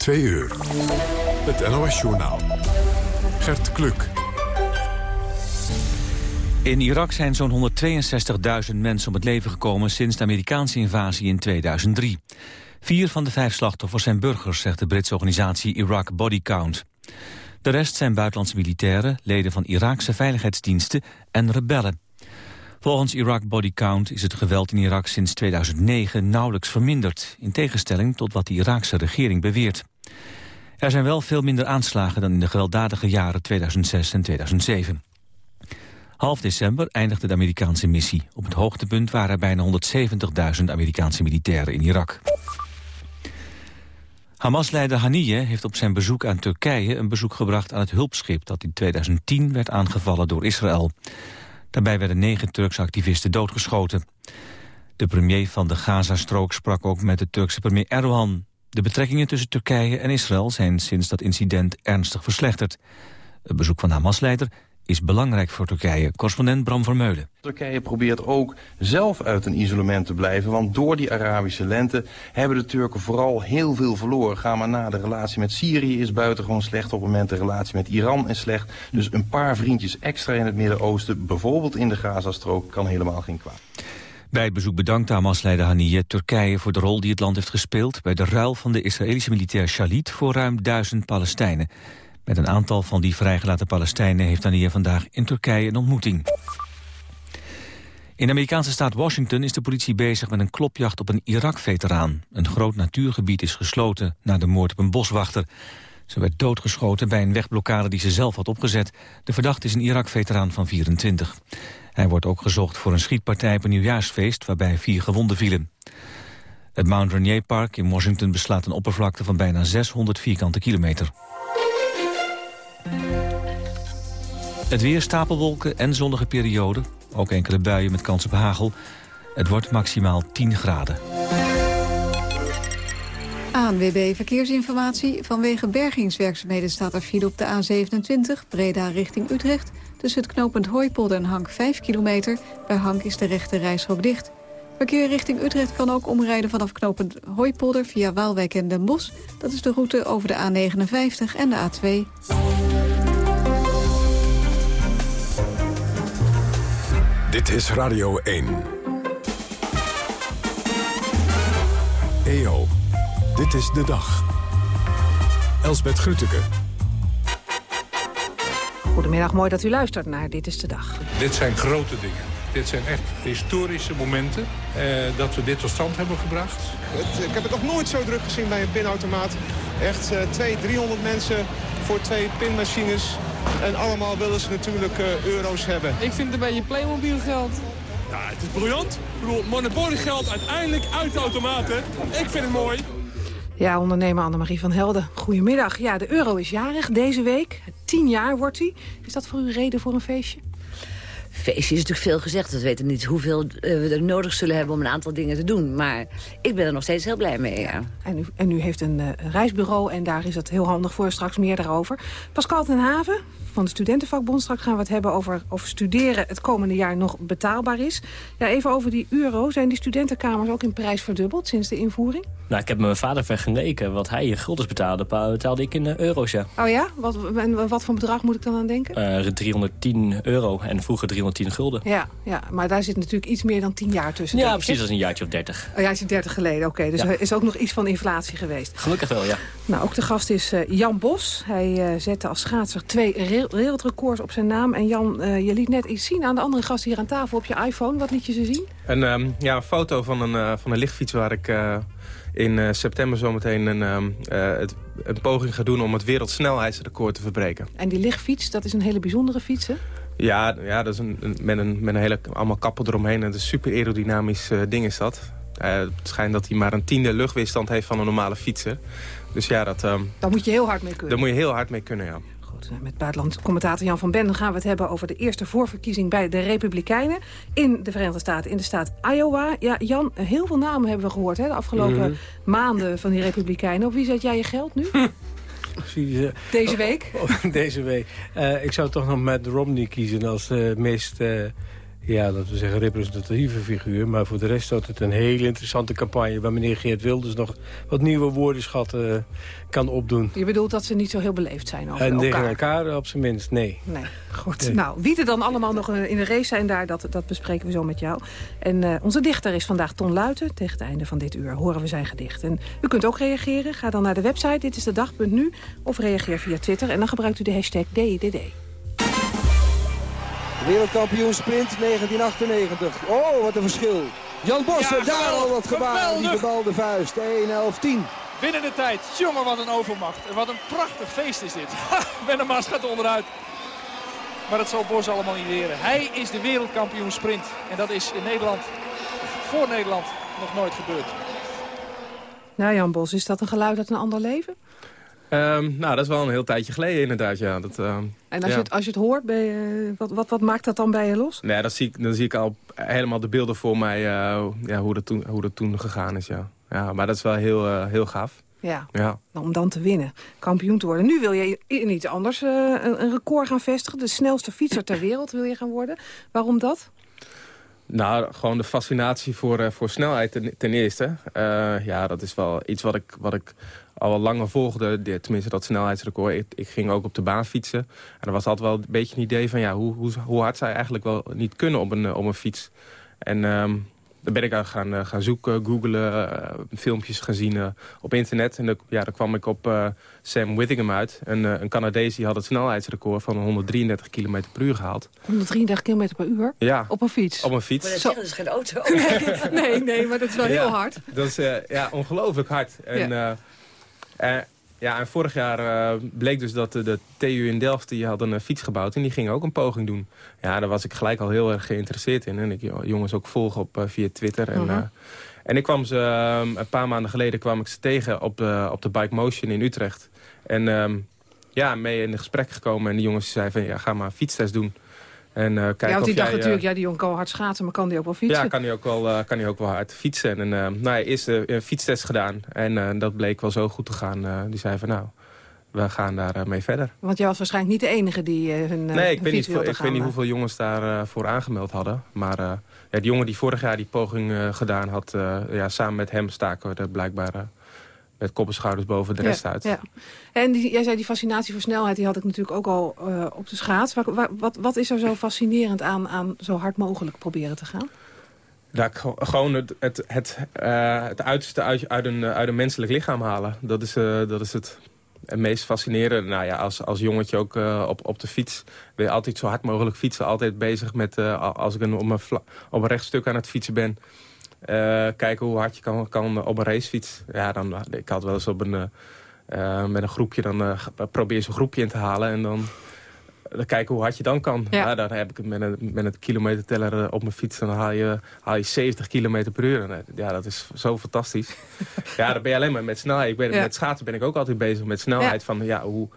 Twee uur. Het NOS-journaal. Gert Kluk. In Irak zijn zo'n 162.000 mensen om het leven gekomen sinds de Amerikaanse invasie in 2003. Vier van de vijf slachtoffers zijn burgers, zegt de Britse organisatie Iraq Body Count. De rest zijn buitenlandse militairen, leden van Iraakse veiligheidsdiensten en rebellen. Volgens Iraq Body Count is het geweld in Irak sinds 2009 nauwelijks verminderd... in tegenstelling tot wat de Iraakse regering beweert. Er zijn wel veel minder aanslagen dan in de gewelddadige jaren 2006 en 2007. Half december eindigde de Amerikaanse missie. Op het hoogtepunt waren er bijna 170.000 Amerikaanse militairen in Irak. Hamas-leider Haniyeh heeft op zijn bezoek aan Turkije een bezoek gebracht aan het hulpschip dat in 2010 werd aangevallen door Israël. Daarbij werden negen Turkse activisten doodgeschoten. De premier van de Gazastrook sprak ook met de Turkse premier Erdogan. De betrekkingen tussen Turkije en Israël zijn sinds dat incident ernstig verslechterd. Het bezoek van Hamas-leider is belangrijk voor Turkije. Correspondent Bram Vermeulen. Turkije probeert ook zelf uit een isolement te blijven. Want door die Arabische lente hebben de Turken vooral heel veel verloren. Ga maar na, de relatie met Syrië is buitengewoon slecht. Op het moment de relatie met Iran is slecht. Dus een paar vriendjes extra in het Midden-Oosten, bijvoorbeeld in de Gazastrook, kan helemaal geen kwaad. Bij het bezoek bedankte Hamas-leider Haniyeh Turkije voor de rol die het land heeft gespeeld... bij de ruil van de Israëlische militair Shalit voor ruim duizend Palestijnen. Met een aantal van die vrijgelaten Palestijnen heeft Haniyeh vandaag in Turkije een ontmoeting. In de Amerikaanse staat Washington is de politie bezig met een klopjacht op een Irak-veteraan. Een groot natuurgebied is gesloten na de moord op een boswachter. Ze werd doodgeschoten bij een wegblokkade die ze zelf had opgezet. De verdachte is een Irak-veteraan van 24. Hij wordt ook gezocht voor een schietpartij op een nieuwjaarsfeest... waarbij vier gewonden vielen. Het Mount Rainier Park in Washington beslaat een oppervlakte van bijna 600 vierkante kilometer. Het weer stapelwolken en zonnige perioden. Ook enkele buien met kans op hagel. Het wordt maximaal 10 graden. ANWB Verkeersinformatie. Vanwege bergingswerkzaamheden staat er file op de A27... Breda richting Utrecht. Tussen het knooppunt Hooipolder en Hank 5 kilometer. Bij Hank is de rechte reishok dicht. Verkeer richting Utrecht kan ook omrijden vanaf knooppunt Hooipolder... via Waalwijk en Den Bosch. Dat is de route over de A59 en de A2. Dit is Radio 1. EO, dit is de dag. Elsbeth Grütke. Goedemiddag, mooi dat u luistert naar Dit is de Dag. Dit zijn grote dingen. Dit zijn echt historische momenten eh, dat we dit tot stand hebben gebracht. Het, ik heb het nog nooit zo druk gezien bij een pinautomaat. Echt uh, 200, 300 mensen voor twee pinmachines. En allemaal willen ze natuurlijk uh, euro's hebben. Ik vind het een beetje Playmobil geld. Ja, het is briljant. Ik bedoel, Monopoly geld uiteindelijk uit de automaten. Ik vind het mooi. Ja, ondernemer Annemarie van Helden. Goedemiddag. Ja, de euro is jarig deze week. Tien jaar wordt hij. Is dat voor u reden voor een feestje? Feestje is natuurlijk veel gezegd. We weten niet hoeveel uh, we er nodig zullen hebben om een aantal dingen te doen. Maar ik ben er nog steeds heel blij mee, ja. En, u, en u heeft een uh, reisbureau en daar is het heel handig voor. Straks meer daarover. Pascal ten Haven van de Studentenvakbond. Straks gaan we het hebben over of studeren het komende jaar nog betaalbaar is. Ja, even over die euro. Zijn die studentenkamers ook in prijs verdubbeld sinds de invoering? Nou, ik heb met mijn vader vergeleken. Wat hij in guldens betaalde, betaalde ik in uh, euro's, ja. Oh ja? Wat, en wat voor bedrag moet ik dan aan denken? Uh, 310 euro en vroeger 310 gulden. Ja, ja, maar daar zit natuurlijk iets meer dan 10 jaar tussen. Ja, precies. Dat is een jaartje of 30. Een jaartje 30 geleden, oké. Okay. Dus ja. er is ook nog iets van inflatie geweest. Gelukkig wel, ja. Nou, ook de gast is uh, Jan Bos. Hij uh, zette als schaatser twee wereldrecords op zijn naam. En Jan, uh, je liet net iets zien aan de andere gast hier aan tafel op je iPhone. Wat liet je ze zien? Een, um, ja, een foto van een, van een lichtfiets waar ik in uh, september zometeen een, um, uh, het, een poging ga doen om het wereldsnelheidsrecord te verbreken. En die lichtfiets, dat is een hele bijzondere fiets, hè? Ja, ja dat is een, een, met, een, met een hele, allemaal kappen eromheen. En een super aerodynamisch uh, ding is dat. het schijnt dat hij maar een tiende luchtweerstand heeft van een normale fietser. Dus ja, dat... Um, Daar moet je heel hard mee kunnen. Daar moet je heel hard mee kunnen, ja. Met buitenland commentator Jan van Benden gaan we het hebben over de eerste voorverkiezing bij de Republikeinen in de Verenigde Staten, in de staat Iowa. Ja, Jan, heel veel namen hebben we gehoord hè, de afgelopen mm -hmm. maanden van die Republikeinen. Op wie zet jij je geld nu? Deze week? Oh, oh, deze week. Uh, ik zou toch nog met Romney kiezen als uh, meest uh, ja, laten we zeggen, representatieve figuur. Maar voor de rest was het een hele interessante campagne... waar meneer Geert Wilders nog wat nieuwe woordenschatten uh, kan opdoen. Je bedoelt dat ze niet zo heel beleefd zijn over en elkaar? En tegen elkaar op zijn minst, nee. Nee, goed. Nee. Nou, wie er dan allemaal nog in de race zijn daar, dat, dat bespreken we zo met jou. En uh, onze dichter is vandaag Ton Luiten. Tegen het einde van dit uur horen we zijn gedicht. En u kunt ook reageren. Ga dan naar de website Dit is de dag.nu of reageer via Twitter. En dan gebruikt u de hashtag DDD. Wereldkampioen sprint 1998. Oh, wat een verschil. Jan ja, daar al wat gebaar. Die gebalde vuist. 1-11-10. Binnen de tijd. Jongen, wat een overmacht. En wat een prachtig feest is dit. Wennemars gaat onderuit. Maar dat zal Bos allemaal niet leren. Hij is de wereldkampioen sprint. En dat is in Nederland, voor Nederland, nog nooit gebeurd. Nou Jan Bos, is dat een geluid uit een ander leven? Um, nou, dat is wel een heel tijdje geleden inderdaad, ja. Dat, uh, en als, ja. je het, als je het hoort, je, wat, wat, wat maakt dat dan bij je los? Nee, dan zie ik, dan zie ik al helemaal de beelden voor mij uh, ja, hoe, dat toen, hoe dat toen gegaan is, ja. ja maar dat is wel heel, uh, heel gaaf. Ja, ja, om dan te winnen, kampioen te worden. Nu wil je in iets anders een, een record gaan vestigen. De snelste fietser ter wereld wil je gaan worden. Waarom dat? Nou, gewoon de fascinatie voor, uh, voor snelheid ten, eerste. Uh, ja, dat is wel iets wat ik, wat ik al langer volgde. De, tenminste, dat snelheidsrecord. Ik, ik, ging ook op de baan fietsen. En er was altijd wel een beetje een idee van... ja, hoe, hoe, hoe hard zij eigenlijk wel niet kunnen op een, op een fiets. En um, dan ben ik aan gaan, uh, gaan zoeken, googlen, uh, filmpjes gaan zien uh, op internet. En dan, ja, daar kwam ik op Sam Withingham uit. Een, een Canadees die had het snelheidsrecord van 133 km per uur gehaald. 133 km per uur? Ja. Op een fiets? Op een fiets. Maar dat is geen auto. nee, nee, nee, maar dat is wel ja, heel hard. Dat is ja, ongelooflijk hard. En, ja. Ja, en vorig jaar uh, bleek dus dat de, de TU in Delft die had een uh, fiets gebouwd en die ging ook een poging doen. Ja, daar was ik gelijk al heel erg geïnteresseerd in. En ik jongens ook volg op uh, via Twitter. En, uh -huh. en ik kwam ze een paar maanden geleden kwam ik ze tegen op de, op de Bike Motion in Utrecht. En um, ja, mee in gesprek gekomen en die jongens zeiden van ja, ga maar een fietstest doen. En, uh, kijk ja, want die dacht natuurlijk, ja, die jongen kan wel hard schaatsen, maar kan die ook wel fietsen? Ja, kan hij ook wel, uh, kan hij ook wel hard fietsen. En nou, hij is een fietstest gedaan en dat bleek wel zo goed te gaan. die zei van nou, we gaan daar mee verder. Want jij was waarschijnlijk niet de enige die hun Nee, ik, hun weet niet, ik gaan, weet niet hoeveel jongens daarvoor voor aangemeld hadden. Maar ja, die jongen die vorig jaar die poging gedaan had, ja, samen met hem staken we er blijkbaar met kop en schouders boven de rest ja, uit. Ja. En die, jij zei die fascinatie voor snelheid, die had ik natuurlijk ook al uh, op de schaats. Waar, waar, wat, wat is er zo fascinerend aan, aan zo hard mogelijk proberen te gaan? Dat gewoon het, het, het, uh, het uiterste uit, uit, een, uit een menselijk lichaam halen. Dat is, uh, dat is het, het meest fascinerende. Nou ja, als, als jongetje ook op, op de fiets wil je altijd zo hard mogelijk fietsen. Altijd bezig met, als ik een, op, een op een rechtstuk aan het fietsen ben... Uh, kijken hoe hard je kan, kan op een racefiets. Ja, dan, ik had wel eens op een, uh, met een groepje, dan uh, probeer je zo'n groepje in te halen. En dan, dan kijken hoe hard je dan kan. Ja. ja dan heb ik het met een, met een kilometerteller op mijn fiets. Dan haal je, haal je 70 km per uur. Ja, dat is zo fantastisch. ja, dan ben je alleen maar met snelheid. Ik ben, ja. Met schaatsen ben ik ook altijd bezig met snelheid. Ja. Van ja, hoe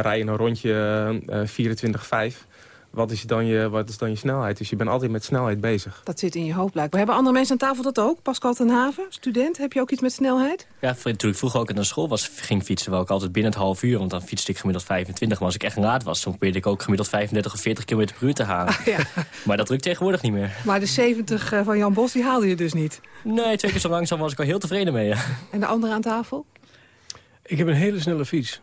rij je een rondje 24-5 wat is, dan je, wat is dan je snelheid? Dus je bent altijd met snelheid bezig. Dat zit in je hoofd blijkbaar. Hebben andere mensen aan tafel dat ook? Pascal ten Haven, student, heb je ook iets met snelheid? Ja, toen ik vroeger ook naar school was, ging fietsen... wel ik altijd binnen het half uur, want dan fietste ik gemiddeld 25. Maar als ik echt laat was, dan probeerde ik ook gemiddeld 35 of 40 km per uur te halen. Ah, ja. Maar dat lukt tegenwoordig niet meer. Maar de 70 van Jan Bos, die haalde je dus niet? Nee, twee keer zo langzaam was ik al heel tevreden mee. Ja. En de andere aan tafel? Ik heb een hele snelle fiets.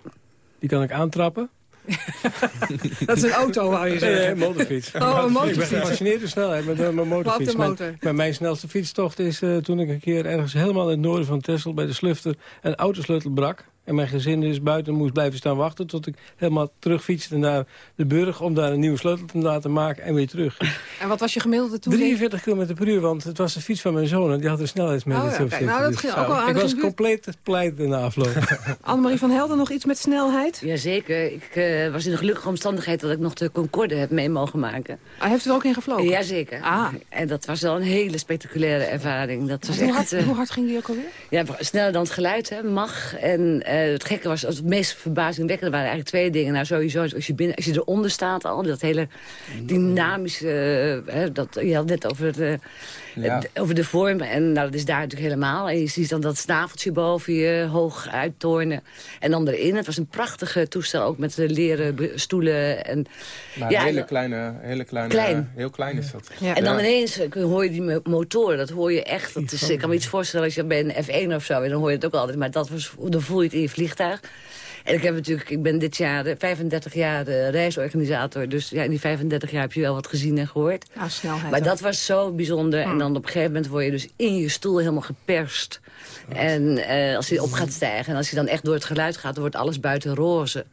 Die kan ik aantrappen. dat is een auto, wou je zeggen. Nee, een motorfiets. Oh, een motorfiets. Ik ben gefascineerd door snelheid met mijn motorfiets. Wat motor? Mijn, maar mijn snelste fietstocht is uh, toen ik een keer ergens helemaal in het noorden van Texel... bij de Slufter een autosleutel brak. En mijn gezin dus buiten moest blijven staan wachten... tot ik helemaal terugfietste naar de burg... om daar een nieuwe sleutel te laten maken en weer terug. En wat was je gemiddelde toen? 43 km per uur, want het was de fiets van mijn zoon... en die had een snelheidsmeter. Oh, ja, okay. Nou, dat ging ook wel Ik was compleet pleit in de afloop. Annemarie van Helden, nog iets met snelheid? Jazeker. Ik uh, was in de gelukkige omstandigheid... dat ik nog de Concorde heb mee mogen maken. Ah, heeft u er ook in gevlogen? Jazeker. Ah. En dat was wel een hele spectaculaire ervaring. Dat was hoe, echt, hard, uh, hoe hard ging die ook alweer? Ja, sneller dan het geluid, hè. Mag. En uh, het gekke was... het meest verbazingwekkende waren eigenlijk twee dingen. Nou, sowieso, als je, binnen, als je eronder staat al, dat hele dynamische... Uh, dat, je had net over het... Ja. Over de vorm, en nou, dat is daar natuurlijk helemaal. En je ziet dan dat snaveltje boven je hoog uittornen. En dan erin, het was een prachtige toestel, ook met de leren stoelen. En, maar ja, hele kleine, hele kleine, klein. heel klein is dat. En dan ineens hoor je die motoren, dat hoor je echt. Dat is, ik kan me iets voorstellen als je bij een F1 of zo, en dan hoor je het ook altijd. Maar dat was, dan voel je het in je vliegtuig. En ik heb natuurlijk, ik ben dit jaar 35 jaar de reisorganisator. Dus ja, in die 35 jaar heb je wel wat gezien en gehoord. Ja, snelheid. Maar dat was zo bijzonder. En dan op een gegeven moment word je dus in je stoel helemaal geperst. En uh, als je op gaat stijgen en als je dan echt door het geluid gaat... dan wordt alles buiten roze.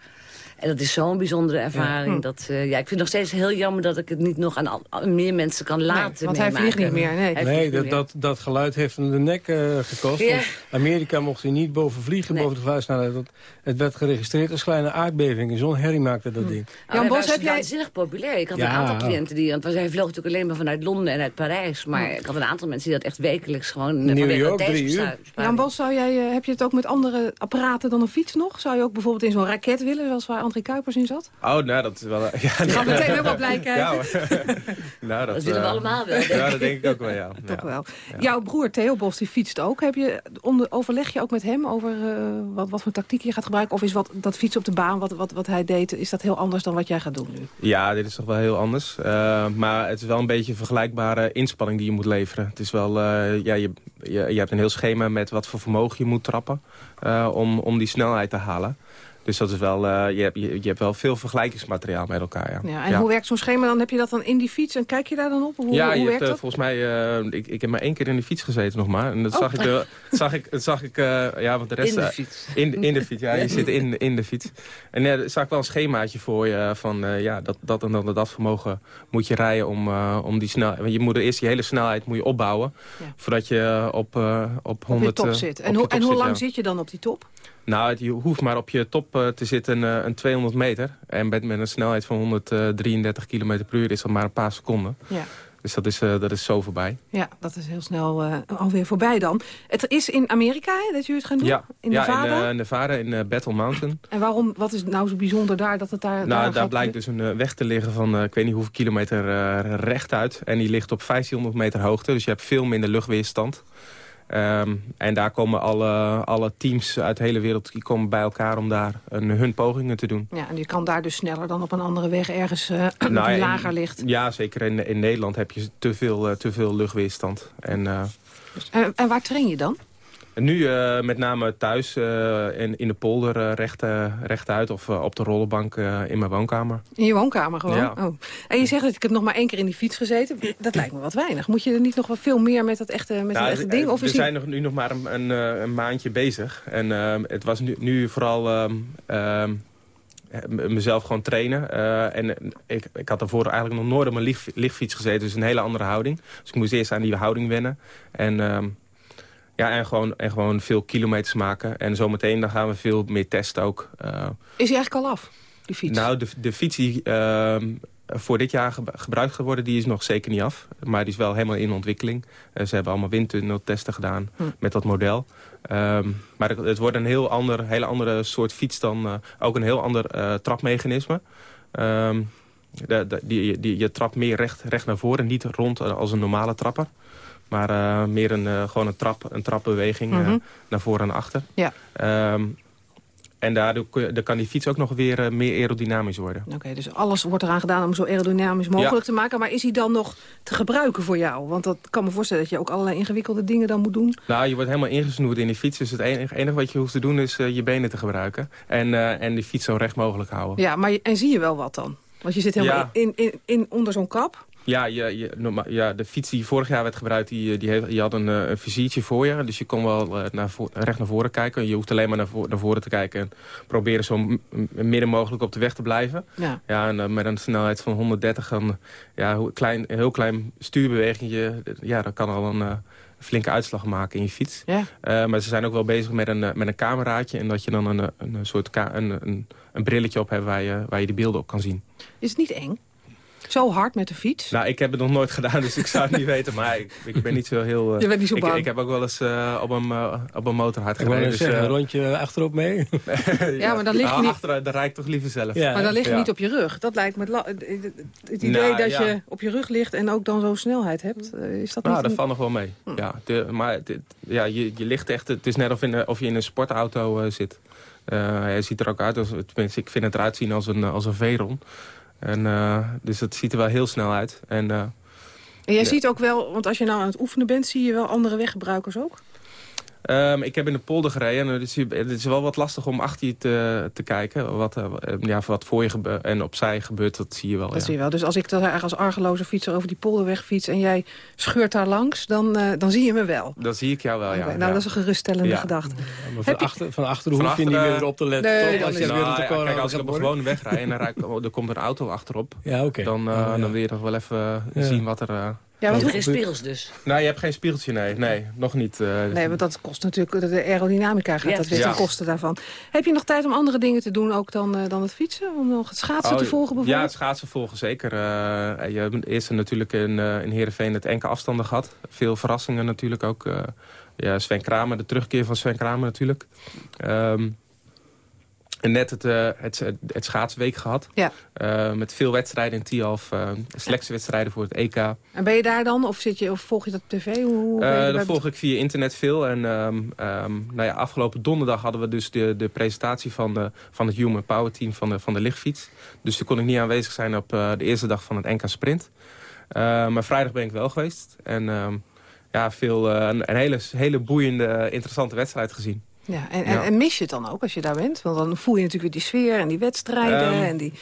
En dat is zo'n bijzondere ervaring. Hm. Dat, uh, ja, ik vind het nog steeds heel jammer dat ik het niet nog aan, aan meer mensen kan laten nee, Want hij vliegt niet meer. Nee, nee dat, dat, dat geluid heeft hem de nek uh, gekost. Ja. Amerika mocht hij niet boven vliegen, nee. boven de geluidssnelheid. Want het werd geregistreerd als kleine aardbeving. En zo'n herrie maakte dat hm. ding. Ja, Jan Bos, heb jij... waanzinnig populair. Ik had ja. een aantal cliënten die... Want hij vloog natuurlijk alleen maar vanuit Londen en uit Parijs. Maar hm. ik had een aantal mensen die dat echt wekelijks gewoon... New York, drie uur. Jan Bos, zou jij, heb je het ook met andere apparaten dan een fiets nog? Zou je ook bijvoorbeeld in zo'n raket willen, zoals waar André Kuipers in zat? Oh, nou, dat is wel... Ja, Die gaan meteen helemaal blij kijken. Ja, nou, dat, dat willen we allemaal wel. Ja, dat denk ik ook wel, ja. Toch wel. Jouw broer Theo Bos, die fietst ook. Heb je, onder, overleg je ook met hem over uh, wat, wat voor tactiek je gaat gebruiken? Of is wat, dat fietsen op de baan, wat, wat, wat hij deed, is dat heel anders dan wat jij gaat doen nu? Ja, dit is toch wel heel anders. Uh, maar het is wel een beetje een vergelijkbare inspanning die je moet leveren. Het is wel, uh, ja, je, je, je, hebt een heel schema met wat voor vermogen je moet trappen om, om die snelheid te halen. Dus dat is wel, uh, je, hebt, je, je, hebt wel veel vergelijkingsmateriaal met elkaar. Ja. ja en hoe werkt zo'n schema dan? Heb je dat dan in die fiets en kijk je daar dan op? Hoe, ja, hoe je werkt hebt, dat? volgens mij, uh, ik, ik heb maar één keer in de fiets gezeten nog maar. En dat Oh. zag ik, uh, zag ik, dat zag ik ja, want de rest... In de fiets. In, in de fiets, ja, je zit in, in de fiets. En ja, zag ik wel een schemaatje voor je van, ja, dat, dat en dat, dat vermogen moet je rijden om, om die snelheid... Want je moet eerst die hele snelheid moet je opbouwen, ja. voordat je op, op 100... Op je top zit. En, ho en hoe lang ja. zit je dan op die top? Nou, je hoeft maar op je top uh, te zitten uh, een 200 meter. En met, met een snelheid van 133 km per uur is dat maar een paar seconden. Ja. Dus dat is, uh, dat is zo voorbij. Ja, dat is heel snel alweer voorbij dan. Het is in Amerika hè, dat jullie het gaan doen? Ja, in ja, Nevada? in Nevada, in Battle Mountain. En waarom, wat is nou zo bijzonder daar dat het daar Nou, daar, blijkt dus een weg te liggen van ik weet niet hoeveel kilometer rechtuit. En die ligt op 1500 meter hoogte. Dus je hebt veel minder luchtweerstand. Um, en daar komen alle, alle teams uit de hele wereld die komen bij elkaar om daar een, hun pogingen te doen. Ja, en je kan daar dus sneller dan op een andere weg ergens uh, nou, die lager ligt. Ja, zeker. In, in Nederland heb je te veel, uh, te veel luchtweerstand. En, uh, dus, en, en, waar train je dan? Nu uh, met name thuis uh, in, in de polder uh, recht, rechtuit of op de rollenbank in mijn woonkamer. In je woonkamer gewoon? Ja. Oh. En je zegt dat ik heb nog maar één keer in die fiets gezeten. Dat lijkt me wat weinig. Moet je er niet nog wel veel meer met dat echte, met nou, dat echte ding? Of we zijn nog, nu nog maar een, een, een maandje bezig. En ehm, het was nu, nu vooral... Um, mezelf gewoon trainen. Uh, en ik, ik had daarvoor eigenlijk nog nooit op mijn licht, lichtfiets gezeten. Dus een hele andere houding. Dus ik moest eerst aan die houding wennen. En... Um, ja, en gewoon, en gewoon veel kilometers maken. En zometeen dan gaan we veel meer testen ook. Uh, is hij eigenlijk al af, die fiets? Nou, de, de fiets die uh, voor dit jaar ge gebruikt geworden, die is nog zeker niet af. Maar die is wel helemaal in ontwikkeling. Uh, ze hebben allemaal windtunneltesten gedaan hm. met dat model. Um, maar het, het, wordt een heel ander, hele andere soort fiets dan... uh, ook een heel ander uh, trapmechanisme. Um, de, de, die, die, je trapt meer recht, recht naar voren, niet rond als een normale trapper. Maar uh, meer een, uh, gewoon een, trap, een trapbeweging mm -hmm. uh, naar voren en achter. Ja. Um, en daardoor dan kan die fiets ook nog weer meer aerodynamisch worden. Oké, okay, dus alles wordt eraan gedaan om zo aerodynamisch mogelijk ja. te maken. Maar is hij dan nog te gebruiken voor jou? Want dat kan me voorstellen dat je ook allerlei ingewikkelde dingen dan moet doen. Nou, je wordt helemaal ingesnoerd in die fiets. Dus het enige, enige wat je hoeft te doen is je benen te gebruiken. En, en die fiets zo recht mogelijk houden. Ja, maar en zie je wel wat dan? Want je zit helemaal ja. in, in, in, onder zo'n kap. Ja, je, je, ja, de fiets die vorig jaar werd gebruikt, die, die, heeft, die had een, een visiertje voor je. Dus je kon wel uh, naar recht naar voren kijken. Je hoeft alleen maar naar, naar voren te kijken en proberen zo midden mogelijk op de weg te blijven. Ja, ja en met een snelheid van 130, dan, ja, een klein, een heel klein stuurbewegingje, ja, dat kan al een... Flinke uitslag maken in je fiets. Ja. Uh, maar ze zijn ook wel bezig met een, met een cameraatje... en dat je dan een, een soort een, een, een brilletje op hebt waar je, waar je die beelden op kan zien. Is het niet eng? Zo hard met de fiets? Nou, ik heb het nog nooit gedaan, dus ik zou het niet weten. Maar ik, ik ben niet zo heel... Uh, je bent niet zo bang? Ik, ik heb ook wel eens uh, op, een, uh, op een motor hard gereden. Dus, een rondje achterop mee? ja, ja, maar dan lig je nou, niet... Achter, daar rijd ik toch liever zelf. Ja. Maar dan lig je niet op je rug. Dat lijkt me het, idee nou, dat je op je rug ligt en ook dan zo'n snelheid hebt. is dat nou, niet dat valt nog wel mee. Hm. Ja, de, maar de, ja, je, je ligt echt... Het is net of, in, of je in een sportauto zit. hij ziet er ook uit, als, tenminste ik vind het eruit zien als een, als een Veron. En, uh, dus het ziet er wel heel snel uit. En, uh, en jij ja. ziet ook wel, want als je nou aan het oefenen bent... zie je wel andere weggebruikers ook? Um, ik heb in de polder gereden. En het, is, het is wel wat lastig om achter je te, te kijken. Wat, uh, ja, wat voor je gebeurt en opzij gebeurt, dat zie je wel. Dat ja. zie je wel. Dus als ik dan als argeloze fietser over die polderweg fiets... en jij scheurt daar langs, dan, uh, dan zie je me wel. Dan zie ik jou wel, ja. Okay, nou, dat is een geruststellende ja. gedachte. maar van, achter, van achteren hoef je niet meer op te letten. Nee, toch? Als je nou, weer de kijk, als ik op een gewone weg rijd en er, er komt een auto achterop... Ja, okay. dan, uh, oh, dan wil je nog wel even zien wat er... Ja, want geen spiegels dus? Nou, je hebt geen spiegeltje, nee. Nee, nog niet. Uh, nee, want dat kost natuurlijk... De aerodynamica gaat ja. dat weer ten ja. koste daarvan. Heb je nog tijd om andere dingen te doen ook dan, uh, dan het fietsen? Om nog het schaatsen oh, te volgen bijvoorbeeld? Ja, het schaatsen volgen zeker. Uh, je hebt eerst natuurlijk in, in Heerenveen het enkele afstanden gehad. Veel verrassingen natuurlijk ook. ja, Sven Kramer, de terugkeer van Sven Kramer natuurlijk. Um, net het, uh, het, het schaatsweek gehad. Ja. Uh, met veel wedstrijden in Tialf. Uh, selectiewedstrijden voor het EK. En ben je daar dan? Of, zit je, of volg je dat op tv? Hoe, dat volg ik via internet veel. En um, um, nou ja, afgelopen donderdag hadden we dus de, de presentatie van, de, van het Human Power Team van de, van de lichtfiets. Dus toen kon ik niet aanwezig zijn op de eerste dag van het NK Sprint. maar vrijdag ben ik wel geweest. En um, ja, veel, een, een hele, hele boeiende, interessante wedstrijd gezien. Ja, en, en, en, mis je het dan ook als je daar bent? Want dan voel je natuurlijk weer die sfeer en die wedstrijden um, en die...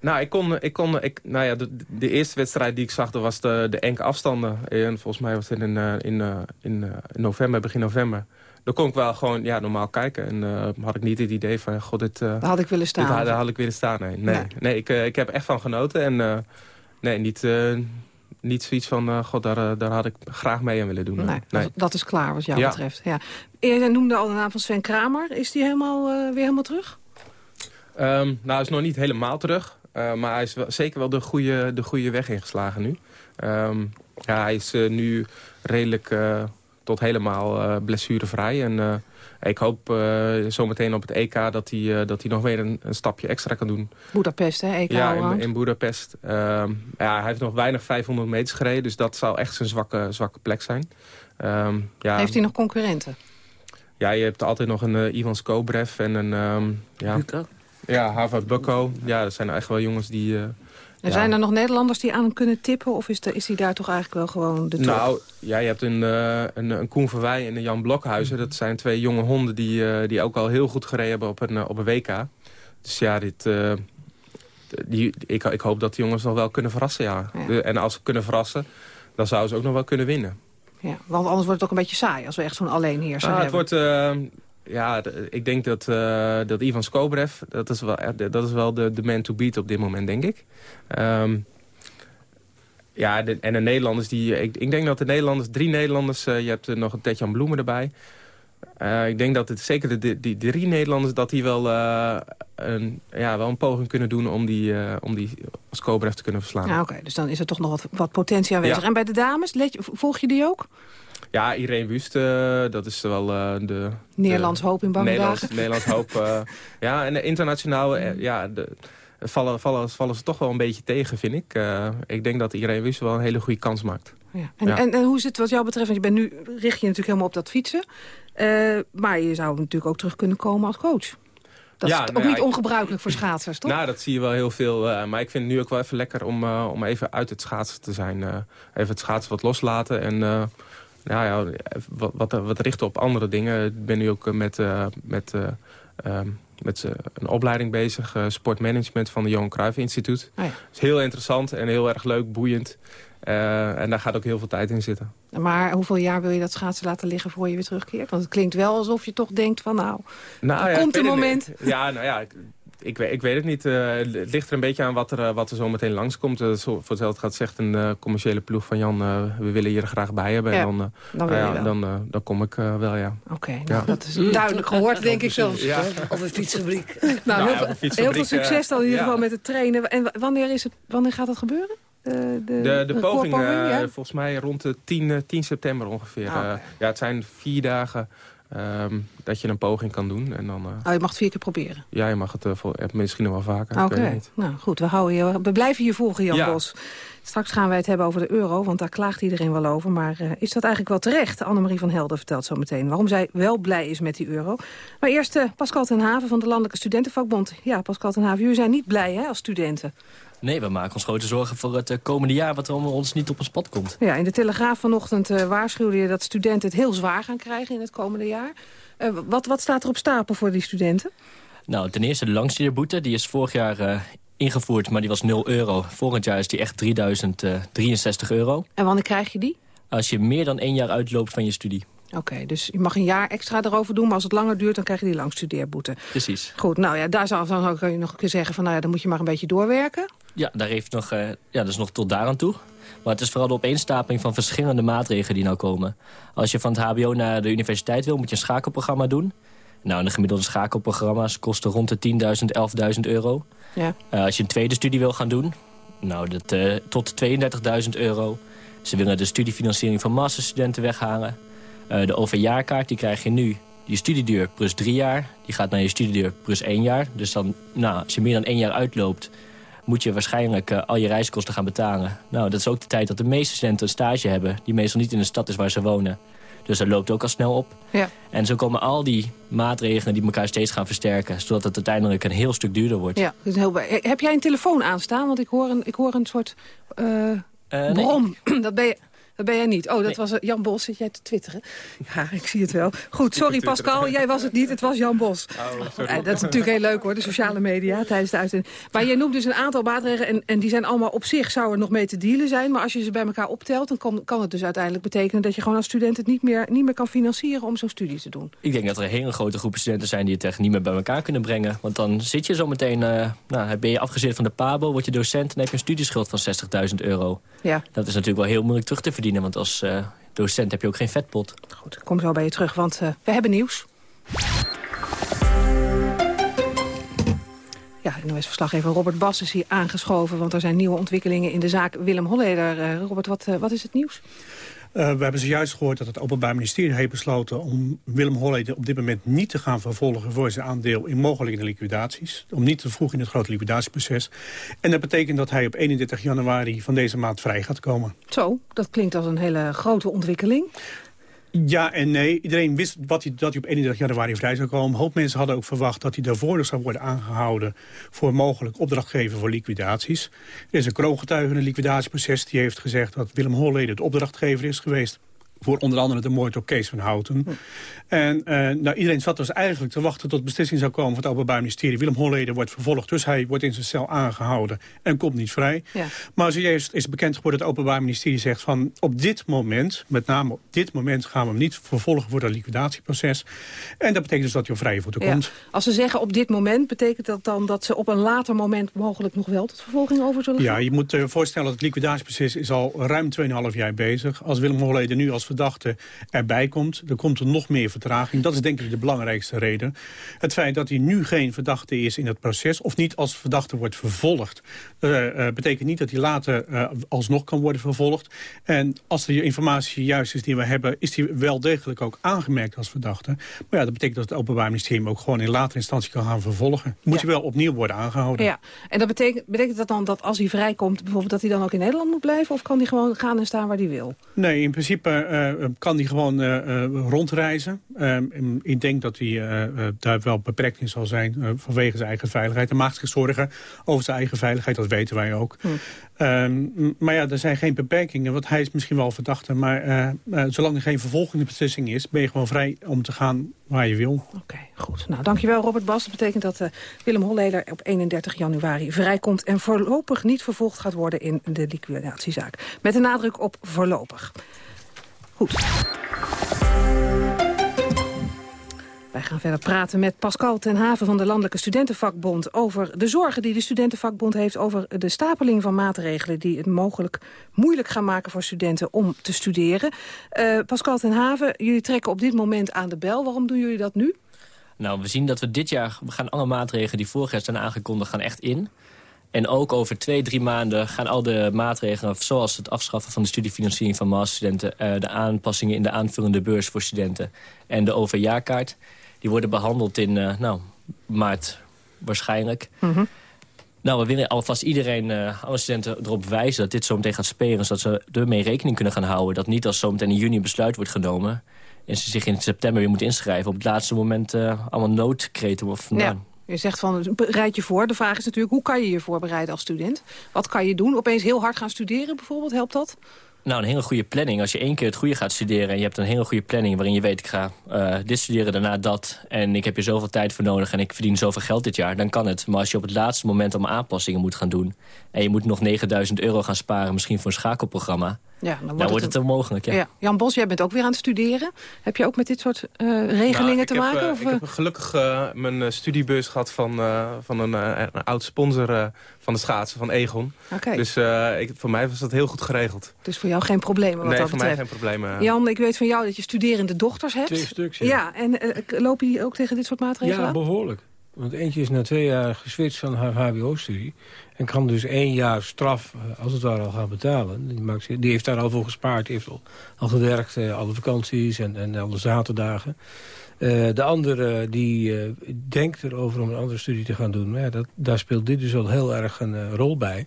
Nou, ik kon, ik kon ik, nou ja, de, de, eerste wedstrijd die ik zag, dat was de, de enkele afstanden. En volgens mij was het in, in, in, in november, begin november. Dan kon ik wel gewoon ja, normaal kijken. En uh, had ik niet het idee van, god, dit... Uh, daar had ik willen staan. Dit, daar had ik willen staan, nee. Nee, nee. nee ik, ik heb echt van genoten. En uh, nee, niet, niet zoiets van, god, daar, daar had ik graag mee aan willen doen. Nee, nee. Dat, dat, is klaar wat jou ja. betreft. Ja. Je noemde al de naam van Sven Kramer. Is die helemaal, uh, weer helemaal terug? Um, nou, hij is nog niet helemaal terug. Uh, maar hij is wel, zeker wel de goede, de goede weg ingeslagen nu. Um, ja, hij is nu redelijk tot helemaal blessurevrij. En ik hoop zometeen op het EK dat hij, dat hij nog weer een, een, stapje extra kan doen. Boedapest, hè? EK Ja, in, in Boedapest. Uh, ja, hij heeft nog weinig 500 meters gereden, dus dat zal echt zijn zwakke, zwakke plek zijn. Ja, heeft hij nog concurrenten? Ja, je hebt altijd nog een uh, Ivan Skobrev en een... Um, ja. Ja, Harvard Bukko. Ja, dat zijn echt wel jongens die... Uh, en zijn er nog Nederlanders die aan hem kunnen tippen? Of is, de, is hij daar toch eigenlijk wel gewoon de top? Nou, ja, je hebt een, uh, een, een Koen Verwij en een Jan Blokhuizen. Dat zijn twee jonge honden die, uh, die ook al heel goed gereden hebben op een, uh, op een WK. Dus ja, dit, die, ik, ik hoop dat die jongens nog wel kunnen verrassen, ja. en als ze kunnen verrassen, dan zouden ze ook nog wel kunnen winnen. Ja, want anders wordt het ook een beetje saai als we echt zo'n alleenheerser ah, hebben. Het wordt ja, ik denk dat, uh, dat Ivan Skobrev, dat is wel, dat is wel de, de man to beat op dit moment, denk ik. Um, ja, de, en de Nederlanders, die, ik, ik denk dat de Nederlanders, drie Nederlanders, uh, je hebt nog een Tetjan Bloemen erbij. Uh, ik denk dat het zeker de, die, drie Nederlanders, dat die wel, een, ja, wel een poging kunnen doen om die, om die Skobrev te kunnen verslaan. Ja, Oké, okay, dus dan is er toch nog wat, wat potentie aanwezig. Ja. En bij de dames, let volg je die ook? Ja, Irene Wust, uh, dat is wel uh, de... Nederlands de, hoop in bange Nederlands, dagen. Nederlands hoop, uh, ja, en internationaal, ja, de, vallen, vallen, vallen ze toch wel een beetje tegen, vind ik. ik denk dat Irene Wust wel een hele goede kans maakt. Ja. En, ja. en, en, hoe is het wat jou betreft, want je bent nu, richt je natuurlijk helemaal op dat fietsen. Maar je zou natuurlijk ook terug kunnen komen als coach. Dat ja, is nou ook niet ja, ongebruikelijk voor schaatsers, toch? Nou, dat zie je wel heel veel. Uh, maar ik vind het nu ook wel even lekker om, uh, om even uit het schaatsen te zijn. Uh, even het schaatsen wat loslaten en nou ja, wat, wat, wat, richten op andere dingen. Ik ben nu ook met, met, um, met een opleiding bezig. sportmanagement van het Johan Cruijff Instituut. Oh ja. Is heel interessant en heel erg leuk, boeiend. Uh, en daar gaat ook heel veel tijd in zitten. Maar hoeveel jaar wil je dat schaatsen laten liggen voor je weer terugkeert? Want het klinkt wel alsof je toch denkt van nou, nou er ja, komt een moment. Ja, nou ja, ik, Ik, weet, ik weet het niet. Uh, het ligt er een beetje aan wat er, uh, wat er zo meteen langskomt. Uh, voor hetzelfde gaat zegt een commerciële ploeg van Jan... we willen je er graag bij hebben. Ja, en dan, dan, ja, dan, dan, kom ik wel, ja. Oké, okay, nou, dat is duidelijk gehoord, denk ik zelfs. Ja. Of een fietsfabriek. nou, heel, heel, veel succes dan in ieder geval met het trainen. En wanneer, is het, wanneer gaat dat gebeuren? de, de, de, poging, volgens mij rond de 10, 10 september ongeveer. Ah, ja, het zijn vier dagen Um, dat je een poging kan doen. En dan, uh... oh, je mag het vier keer proberen? Ja, je mag het uh, misschien nog wel vaker. Oké, nou goed, we, houden je, we blijven je volgen, Jan ja. Bos. Straks gaan wij het hebben over de euro, want daar klaagt iedereen wel over. Maar uh, is dat eigenlijk wel terecht? Annemarie van Helden vertelt zo meteen waarom zij wel blij is met die euro. Maar eerst Pascal ten Haven van de Landelijke Studentenvakbond. Ja, Pascal ten Haven, jullie zijn niet blij hè, als studenten. Nee, we maken ons grote zorgen voor het eh, komende jaar... wat er ons niet op ons pad komt. Ja, in de Telegraaf vanochtend uh, waarschuwde je dat studenten het heel zwaar gaan krijgen in het komende jaar. Uh, wat, wat staat er op stapel voor die studenten? Nou, ten eerste de langstudeerboete. Die is vorig jaar uh, ingevoerd, maar die was 0 euro. Volgend jaar is die echt 3063 euro. En wanneer krijg je die? Als je meer dan één jaar uitloopt van je studie. Oké, dus je mag een jaar extra erover doen... maar als het langer duurt, dan krijg je die langstudeerboete. Precies. Goed, nou ja, daar zou, dan je nog zeggen... van nou ja, dan moet je maar een beetje doorwerken. Ja, daar heeft nog, uh, ja, dat is nog tot daar aan toe. Maar het is vooral de opeenstapeling van verschillende maatregelen die nou komen. Als je van het hbo naar de universiteit wil, moet je een schakelprogramma doen. Nou, de gemiddelde schakelprogramma's kosten rond de 10.000, 11.000 euro. Ja. Uh, als je een tweede studie wil gaan doen, nou, dat, uh, tot 32.000 euro. Ze willen de studiefinanciering van masterstudenten weghalen. Uh, de overjaarkaart die krijg je nu. Die studieduur plus drie jaar. Die gaat naar je studieduur plus één jaar. Dus dan, nou, als je meer dan één jaar uitloopt moet je waarschijnlijk uh, al je reiskosten gaan betalen. Nou, dat is ook de tijd dat de meeste studenten een stage hebben... die meestal niet in de stad is waar ze wonen. Dus dat loopt ook al snel op. Ja. En zo komen al die maatregelen die elkaar steeds gaan versterken... zodat het uiteindelijk een heel stuk duurder wordt. Ja, is heel... Heb jij een telefoon aanstaan? Want ik hoor een, ik hoor een soort uh, uh, brom. Nee. Dat ben je... Dat ben jij niet. Oh, dat was eh, Jan Bos. Zit jij te twitteren? Ja, ik zie het wel. Goed, sorry Pascal. Jij was het niet. Het was Jan Bos. Oh, sorry. dat is natuurlijk heel leuk hoor, de sociale media tijdens de uitzending. Maar jij noemt dus een aantal maatregelen en, en die zijn allemaal op zich zou er nog mee te dealen zijn. Maar als je ze bij elkaar optelt, dan kan, kan het dus uiteindelijk betekenen dat je gewoon als student het niet meer, niet meer kan financieren om zo'n studie te doen. Ik denk dat er een hele grote groepen studenten zijn die het echt niet meer bij elkaar kunnen brengen. Want dan zit je zo meteen, uh, nou, ben je afgezet van de PABO, word je docent en heb je een studieschuld van 60.000 euro. Ja. Dat is natuurlijk wel heel moeilijk terug te verdienen, want als uh, docent heb je ook geen vetpot. Goed, ik kom zo bij je terug, want uh, we hebben nieuws. Ja, NOS-verslaggever Robert Bas is hier aangeschoven... want er zijn nieuwe ontwikkelingen in de zaak Willem Holleder. Uh, Robert, wat, wat is het nieuws? Uh, we hebben zojuist gehoord dat het Openbaar Ministerie heeft besloten... om Willem Holleder op dit moment niet te gaan vervolgen... voor zijn aandeel in mogelijke liquidaties. Om niet te vroeg in het grote liquidatieproces. En dat betekent dat hij op 31 januari van deze maand vrij gaat komen. Zo, dat klinkt als een hele grote ontwikkeling. Ja en nee. Iedereen wist wat hij, dat hij op 31 januari vrij zou komen. Een hoop mensen hadden ook verwacht dat hij daarvoor nog zou worden aangehouden... voor mogelijk opdrachtgever voor liquidaties. Er is een kroongetuige in het liquidatieproces die heeft gezegd... dat Willem Holleder de opdrachtgever is geweest voor onder andere de moord op Kees van Houten. En uh, nou, iedereen zat dus eigenlijk te wachten tot beslissing zou komen van het Openbaar Ministerie. Willem Holleder wordt vervolgd, dus hij wordt in zijn cel aangehouden en komt niet vrij. Ja. Maar zojuist is bekend geworden dat het Openbaar Ministerie zegt van op dit moment, met name op dit moment gaan we hem niet vervolgen voor dat liquidatieproces. En dat betekent dus dat hij op vrije voeten ja. komt. Als ze zeggen op dit moment, betekent dat dan dat ze op een later moment mogelijk nog wel tot vervolging over zullen gaan? Ja, je moet je uh, voorstellen dat het liquidatieproces is al ruim 2,5 jaar bezig. Als Willem Holleder nu als verdachte erbij komt, dan komt er nog meer vertraging. Dat is denk ik de belangrijkste reden. Het feit dat hij nu geen verdachte is in het proces... of niet als verdachte wordt vervolgd... Uh, uh, betekent niet dat hij later uh, alsnog kan worden vervolgd. En als de informatie juist is die we hebben... is hij wel degelijk ook aangemerkt als verdachte. Maar ja, dat betekent dat het Openbaar Ministerie... hem ook gewoon in latere instantie kan gaan vervolgen. Moet ja. hij wel opnieuw worden aangehouden. Ja, en dat betekent, betekent dat dan dat als hij vrijkomt... bijvoorbeeld dat hij dan ook in Nederland moet blijven... of kan hij gewoon gaan en staan waar hij wil? Nee, in principe kan hij gewoon rondreizen. Ehm, ik denk dat hij daar wel beperkt in zal zijn vanwege zijn eigen veiligheid. Hij maakt zich zorgen over zijn eigen veiligheid, dat weten wij ook. Hm. Um, maar ja, er zijn geen beperkingen, want hij is misschien wel verdachte. Maar zolang er geen vervolgende beslissing is... ben je gewoon vrij om te gaan waar je wil. Oké, okay, goed. Nou, dankjewel Robert Bas. Dat betekent dat uh, Willem Holleder op 31 januari vrijkomt... en voorlopig niet vervolgd gaat worden in de liquidatiezaak. Met een nadruk op voorlopig. Goed. Wij gaan verder praten met Pascal ten Haven van de Landelijke Studentenvakbond... over de zorgen die de Studentenvakbond heeft over de stapeling van maatregelen... die het mogelijk moeilijk gaan maken voor studenten om te studeren. Uh, Pascal ten Haven, jullie trekken op dit moment aan de bel. Waarom doen jullie dat nu? Nou, we zien dat we dit jaar... we gaan alle maatregelen die vorig jaar zijn aangekondigd gaan echt in... En ook over twee, drie maanden gaan al de maatregelen... zoals het afschaffen van de studiefinanciering van masterstudenten... Uh, de aanpassingen in de aanvullende beurs voor studenten... en de overjaarkaart, die worden behandeld in uh, nou, maart waarschijnlijk. Mhm. Nou, we willen alvast iedereen, uh, alle studenten erop wijzen... dat dit zo meteen gaat spelen, zodat ze ermee rekening kunnen gaan houden. Dat niet als zometeen in juni een besluit wordt genomen... en ze zich in september weer moeten inschrijven... op het laatste moment allemaal noodkreten of. Ja. Je zegt van, bereid je voor. De vraag is natuurlijk, hoe kan je je voorbereiden als student? Wat kan je doen? Opeens heel hard gaan studeren bijvoorbeeld, helpt dat? Nou, een hele goede planning. Als je één keer het goede gaat studeren... en je hebt een hele goede planning waarin je weet... ik ga uh, dit studeren, daarna dat... en ik heb hier zoveel tijd voor nodig... en ik verdien zoveel geld dit jaar, dan kan het. Maar als je op het laatste moment allemaal aanpassingen moet gaan doen... en je moet nog 9000 euro gaan sparen... misschien voor een schakelprogramma... Ja, dan wordt, het, onmogelijk. Ja. ja. Jan Bos, jij bent ook weer aan het studeren. Heb je ook met dit soort uh, regelingen nou, te maken? Heb, of, ik heb gelukkig uh, mijn studiebeurs gehad van, uh, van een, een, oud sponsor van de schaatsen, van Egon. Okay. Dus ik, voor mij was dat heel goed geregeld. Dus voor jou geen problemen wat nee, dat voor betreft. mij geen problemen. Jan, ik weet van jou dat je studerende dochters hebt. Twee stuks, ja. ja en lopen die ook tegen dit soort maatregelen Ja, aan? behoorlijk. Want eentje is na twee jaar geswitcht van haar hbo-studie... en kan dus één jaar straf, eh, als het ware, al gaan betalen. Die, maakt, die heeft daar al voor gespaard, heeft al, al gewerkt... Eh, alle vakanties en, en alle zaterdagen. Uh, de andere die denkt erover om een andere studie te gaan doen... Maar ja, dat, daar speelt dit dus al heel erg een rol bij.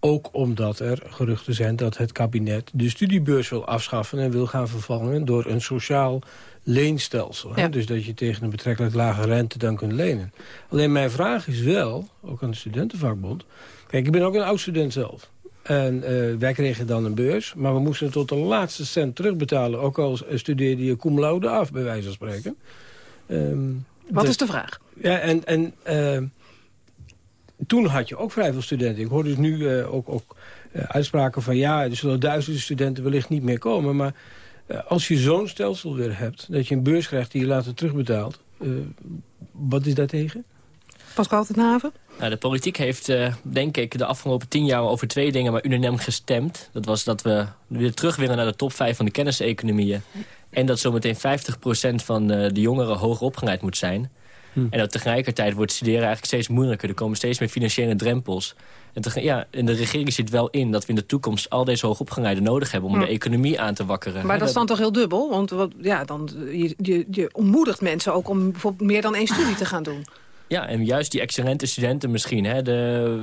Ook omdat er geruchten zijn dat het kabinet de studiebeurs wil afschaffen... en wil gaan vervangen door een sociaal leenstelsel. Ja. Dus dat je tegen een betrekkelijk lage rente dan kunt lenen. Alleen mijn vraag is wel, ook aan de studentenvakbond... Kijk, ik ben ook een oud-student zelf. En uh, wij kregen dan een beurs, maar we moesten tot de laatste cent terugbetalen. Ook al studeerde je cum laude af, bij wijze van spreken. Um, Wat is de vraag? Ja, en, en uh, toen had je ook vrij veel studenten. Ik hoor dus nu uh, ook, ook uitspraken van... ja, er zullen duizenden studenten wellicht niet meer komen, maar als je zo'n stelsel weer hebt... dat je een beurs krijgt die je later terugbetaalt... Uh, wat is daartegen? Pascal ten Haven? Nou, de politiek heeft, uh, denk ik, de afgelopen tien jaar over twee dingen maar unaniem gestemd. Dat was dat we weer terug willen naar de top 5 van de kenniseconomieën. En dat zometeen 50% van uh, de jongeren hoger opgeleid moet zijn. Hm. En dat tegelijkertijd wordt studeren eigenlijk steeds moeilijker. Er komen steeds meer financiële drempels. En, te, ja, en de regering ziet wel in dat we in de toekomst al deze hoogopgeleiden nodig hebben... om Hm. de economie aan te wakkeren. Maar dat is dan toch heel dubbel? Want wat, ja, dan, je, je, je ontmoedigt mensen ook om bijvoorbeeld meer dan één studie te gaan doen. Ja, en juist die excellente studenten misschien. Hè, de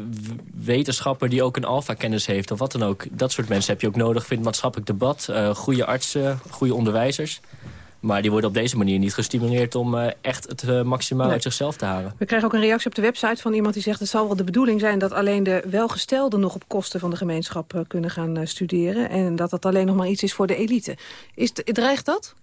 wetenschapper die ook een alfa-kennis heeft of wat dan ook. Dat soort mensen heb je ook nodig. Vindt maatschappelijk debat, uh, goede artsen, goede onderwijzers. Maar die worden op deze manier niet gestimuleerd om uh, echt het uh, maximaal nee. uit zichzelf te halen. We krijgen ook een reactie op de website van iemand die zegt... het zal wel de bedoeling zijn dat alleen de welgestelden nog op kosten van de gemeenschap uh, kunnen gaan studeren. En dat dat alleen nog maar iets is voor de elite. Is dreigt dat?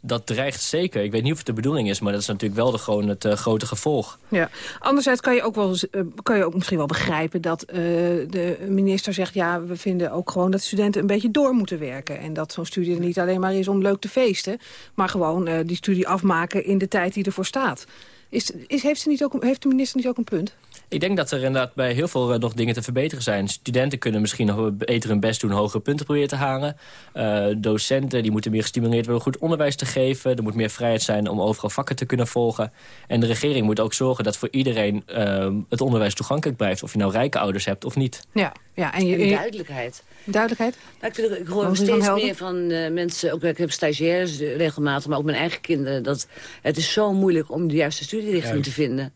Dat dreigt zeker. Ik weet niet of het de bedoeling is, maar dat is natuurlijk wel de, gewoon het uh, grote gevolg. Ja. Anderzijds kan je ook wel uh, kan je ook misschien wel begrijpen dat uh, de minister zegt... ja, we vinden ook gewoon dat studenten een beetje door moeten werken. En dat zo'n studie er niet alleen maar is om leuk te feesten... maar gewoon die studie afmaken in de tijd die ervoor staat. Is, is, heeft, ze niet ook, heeft de minister niet ook een punt? Ik denk dat er inderdaad bij heel veel uh, nog dingen te verbeteren zijn. Studenten kunnen misschien nog beter hun best doen, hogere punten proberen te halen. Uh, docenten die moeten meer gestimuleerd worden goed onderwijs te geven. Er moet meer vrijheid zijn om overal vakken te kunnen volgen. En de regering moet ook zorgen dat voor iedereen uh, het onderwijs toegankelijk blijft. Of je nou rijke ouders hebt of niet. Ja, ja en, je, en duidelijkheid. Duidelijkheid? Nou, ik, vind, ik hoor steeds van meer van uh, mensen, ook ik heb stagiaires regelmatig, maar ook mijn eigen kinderen, dat het is zo moeilijk om de juiste studierichting Juist. te vinden.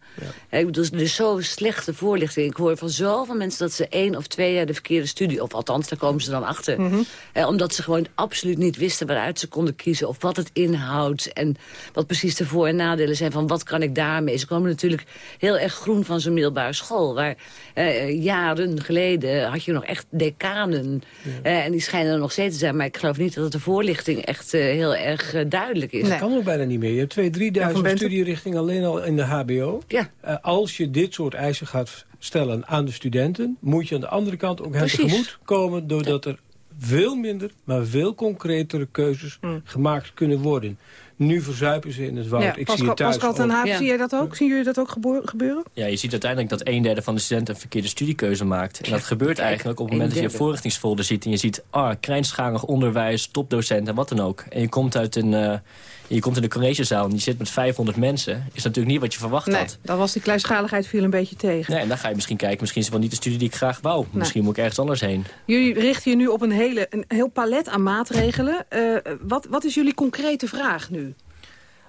Ja. Ik bedoel, er is zo slechte voorlichting. Ik hoor van zoveel mensen dat ze één of twee jaar de verkeerde studie, of althans, daar komen ze dan achter. Mm -hmm. eh, omdat ze gewoon absoluut niet wisten waaruit ze konden kiezen, of wat het inhoudt, en wat precies de voor- en nadelen zijn van wat kan ik daarmee. Ze komen natuurlijk heel erg groen van zo'n middelbare school, waar eh, jaren geleden had je nog echt decanen, ja. uh, en die schijnen er nog steeds te zijn. Maar ik geloof niet dat de voorlichting echt uh, heel erg uh, duidelijk is. Nee. Dat kan ook bijna niet meer. Je hebt twee, drieduizend ja, studierichtingen alleen al in de hbo. Ja. als je dit soort eisen gaat stellen aan de studenten... moet je aan de andere kant ook hen tegemoet komen... doordat er veel minder, maar veel concretere keuzes mm. gemaakt kunnen worden. Nu verzuipen ze in het woud. Ja, ik zie het thuis Pascal ten zie jij dat ook? Zien jullie dat ook gebeuren? Ja, je ziet uiteindelijk dat een derde van de studenten een verkeerde studiekeuze maakt. En dat gebeurt eigenlijk op het moment dat je een derde. voorlichtingsfolder ziet... en je ziet, ah, kleinschalig onderwijs, topdocent en wat dan ook. En je komt uit een... je komt in de collegezaal en je zit met 500 mensen. Is natuurlijk niet wat je verwacht Nee, had. dan was die kleinschaligheid viel een beetje tegen. Nee, en dan ga je misschien kijken, misschien is het wel niet de studie die ik graag wou. Misschien moet ik ergens anders heen. Jullie richten je nu op een, hele, een heel palet aan maatregelen. Eh, wat, wat is jullie concrete vraag nu?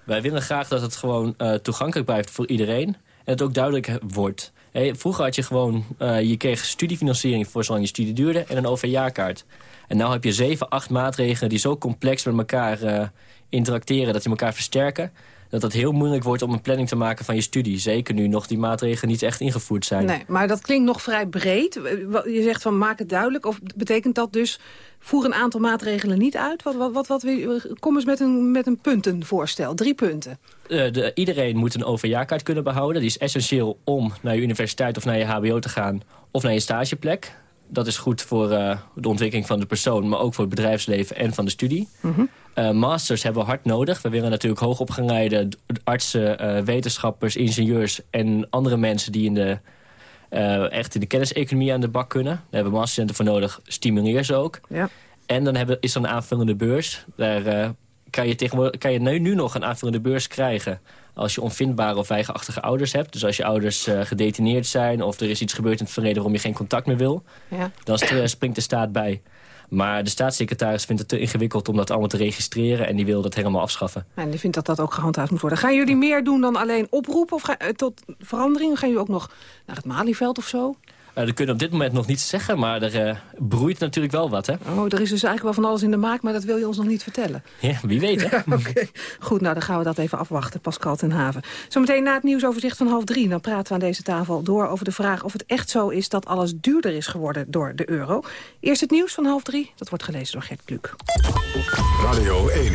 Wij willen graag dat het gewoon eh, toegankelijk blijft voor iedereen. En het ook duidelijk wordt. Hé, vroeger had je gewoon, eh, je kreeg studiefinanciering voor zolang je studie duurde en een OV-jaarkaart. En nu heb je zeven, acht maatregelen die zo complex met elkaar interacteren, dat die elkaar versterken. Dat het heel moeilijk wordt om een planning te maken van je studie. Zeker nu nog die maatregelen niet echt ingevoerd zijn. Nee, maar dat klinkt nog vrij breed. Je zegt van maak het duidelijk. Of betekent dat dus voer een aantal maatregelen niet uit? Wat, wat, wat, wat, kom eens met een, met een puntenvoorstel. Drie punten. Eh, de, iedereen moet een OV-jaarkaart kunnen behouden. Die is essentieel om naar je universiteit of naar je hbo te gaan... of naar je stageplek. Dat is goed voor eh, de ontwikkeling van de persoon... maar ook voor het bedrijfsleven en van de studie. Eh, masters hebben we hard nodig. We willen natuurlijk hoogopgeleide artsen, eh, wetenschappers, ingenieurs... en andere mensen die in de, eh, echt in de kenniseconomie aan de bak kunnen. Daar hebben we masterstudenten voor nodig. Stimuleer ze ook. Ja. En dan hebben, is er een aanvullende beurs. Daar kan, je tegenwoordig, kan je nu, nu nog een aanvullende beurs krijgen... als je onvindbare of weigerachtige ouders hebt. Dus als je ouders gedetineerd zijn... of er is iets gebeurd in het verleden waarom je geen contact meer wil... Ja. dan springt de staat bij. Maar de staatssecretaris vindt het te ingewikkeld om dat allemaal te registreren... en die wil dat helemaal afschaffen. En die vindt dat dat ook gehandhaafd moet worden. Gaan jullie meer doen dan alleen oproepen of eh, tot verandering? Gaan jullie ook nog naar het Malieveld of zo? Eh dat kunnen we op dit moment nog niet zeggen... maar er eh, broeit natuurlijk wel wat, hè? Oh, er is dus eigenlijk wel van alles in de maak, maar dat wil je ons nog niet vertellen. Ja, wie weet, hè? Oké, goed, nou dan gaan we dat even afwachten, Pascal ten Haven. Zometeen na het nieuwsoverzicht van half drie... dan praten we aan deze tafel door over de vraag of het echt zo is... dat alles duurder is geworden door de euro. Eerst het nieuws van half drie, dat wordt gelezen door Gert Kluk. Radio 1,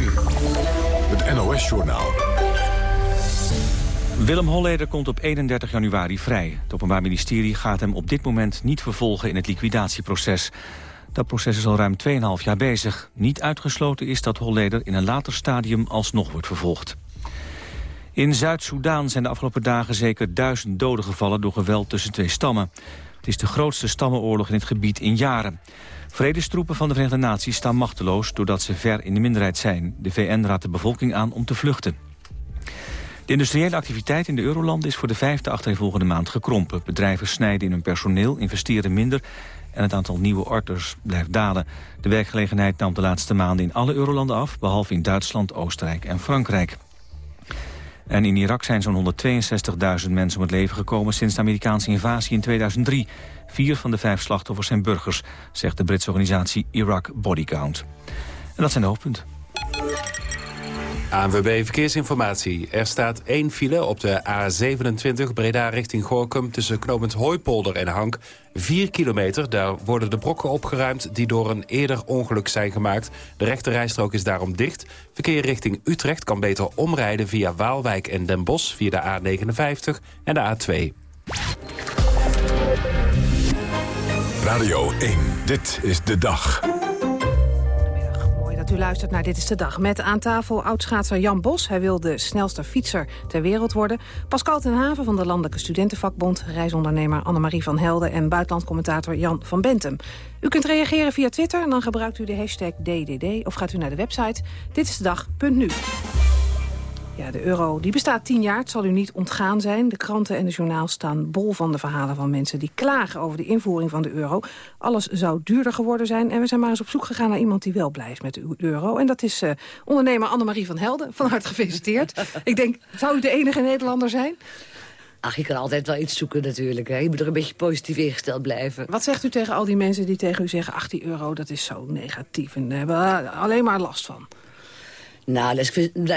het NOS-journaal. Willem Holleder komt op 31 januari vrij. Het Openbaar Ministerie gaat hem op dit moment niet vervolgen in het liquidatieproces. Dat proces is al ruim 2,5 jaar bezig. Niet uitgesloten is dat Holleder in een later stadium alsnog wordt vervolgd. In Zuid-Soedan zijn de afgelopen dagen zeker duizend doden gevallen door geweld tussen twee stammen. Het is de grootste stammenoorlog in het gebied in jaren. Vredestroepen van de Verenigde Naties staan machteloos doordat ze ver in de minderheid zijn. De VN raadt de bevolking aan om te vluchten. De industriële activiteit in de eurolanden is voor de vijfde achtereenvolgende maand gekrompen. Bedrijven snijden in hun personeel, investeren minder en het aantal nieuwe orders blijft dalen. De werkgelegenheid nam de laatste maanden in alle eurolanden af, behalve in Duitsland, Oostenrijk en Frankrijk. En in Irak zijn zo'n 162.000 mensen om het leven gekomen sinds de Amerikaanse invasie in 2003. Vier van de vijf slachtoffers zijn burgers, zegt de Britse organisatie Iraq Body Count. En dat zijn de hoofdpunten. ANWB Verkeersinformatie. Er staat één file op de A27 Breda richting Gorkum... tussen knooppunt Hooipolder en Hank. 4 kilometer, daar worden de brokken opgeruimd... die door een eerder ongeluk zijn gemaakt. De rechterrijstrook is daarom dicht. Verkeer richting Utrecht kan beter omrijden via Waalwijk en Den Bosch... via de A59 en de A2. Radio 1, dit is de dag. U luistert naar Dit is de Dag. Met aan tafel oudschaatser Jan Bos. Hij wil de snelste fietser ter wereld worden. Pascal ten Haven van de Landelijke Studentenvakbond. Reisondernemer Annemarie van Helden. En buitenlandcommentator Jan van Bentem. U kunt reageren via Twitter en dan gebruikt u de hashtag DDD. Of gaat u naar de website ditisdedag.nu. Ja, de euro die bestaat tien jaar. Het zal u niet ontgaan zijn. De kranten en de journaal staan bol van de verhalen van mensen... die klagen over de invoering van de euro. Alles zou duurder geworden zijn. En we zijn maar eens op zoek gegaan naar iemand die wel blijft met de euro. En dat is uh, ondernemer Annemarie van Helden. Van harte gefeliciteerd. Ik denk, zou u de enige Nederlander zijn? Ach, je kan altijd wel iets zoeken natuurlijk. Hè. Je moet er een beetje positief ingesteld blijven. Wat zegt u tegen al die mensen die tegen u zeggen... 18 euro, dat is zo negatief en daar hebben we alleen maar last van? Nou,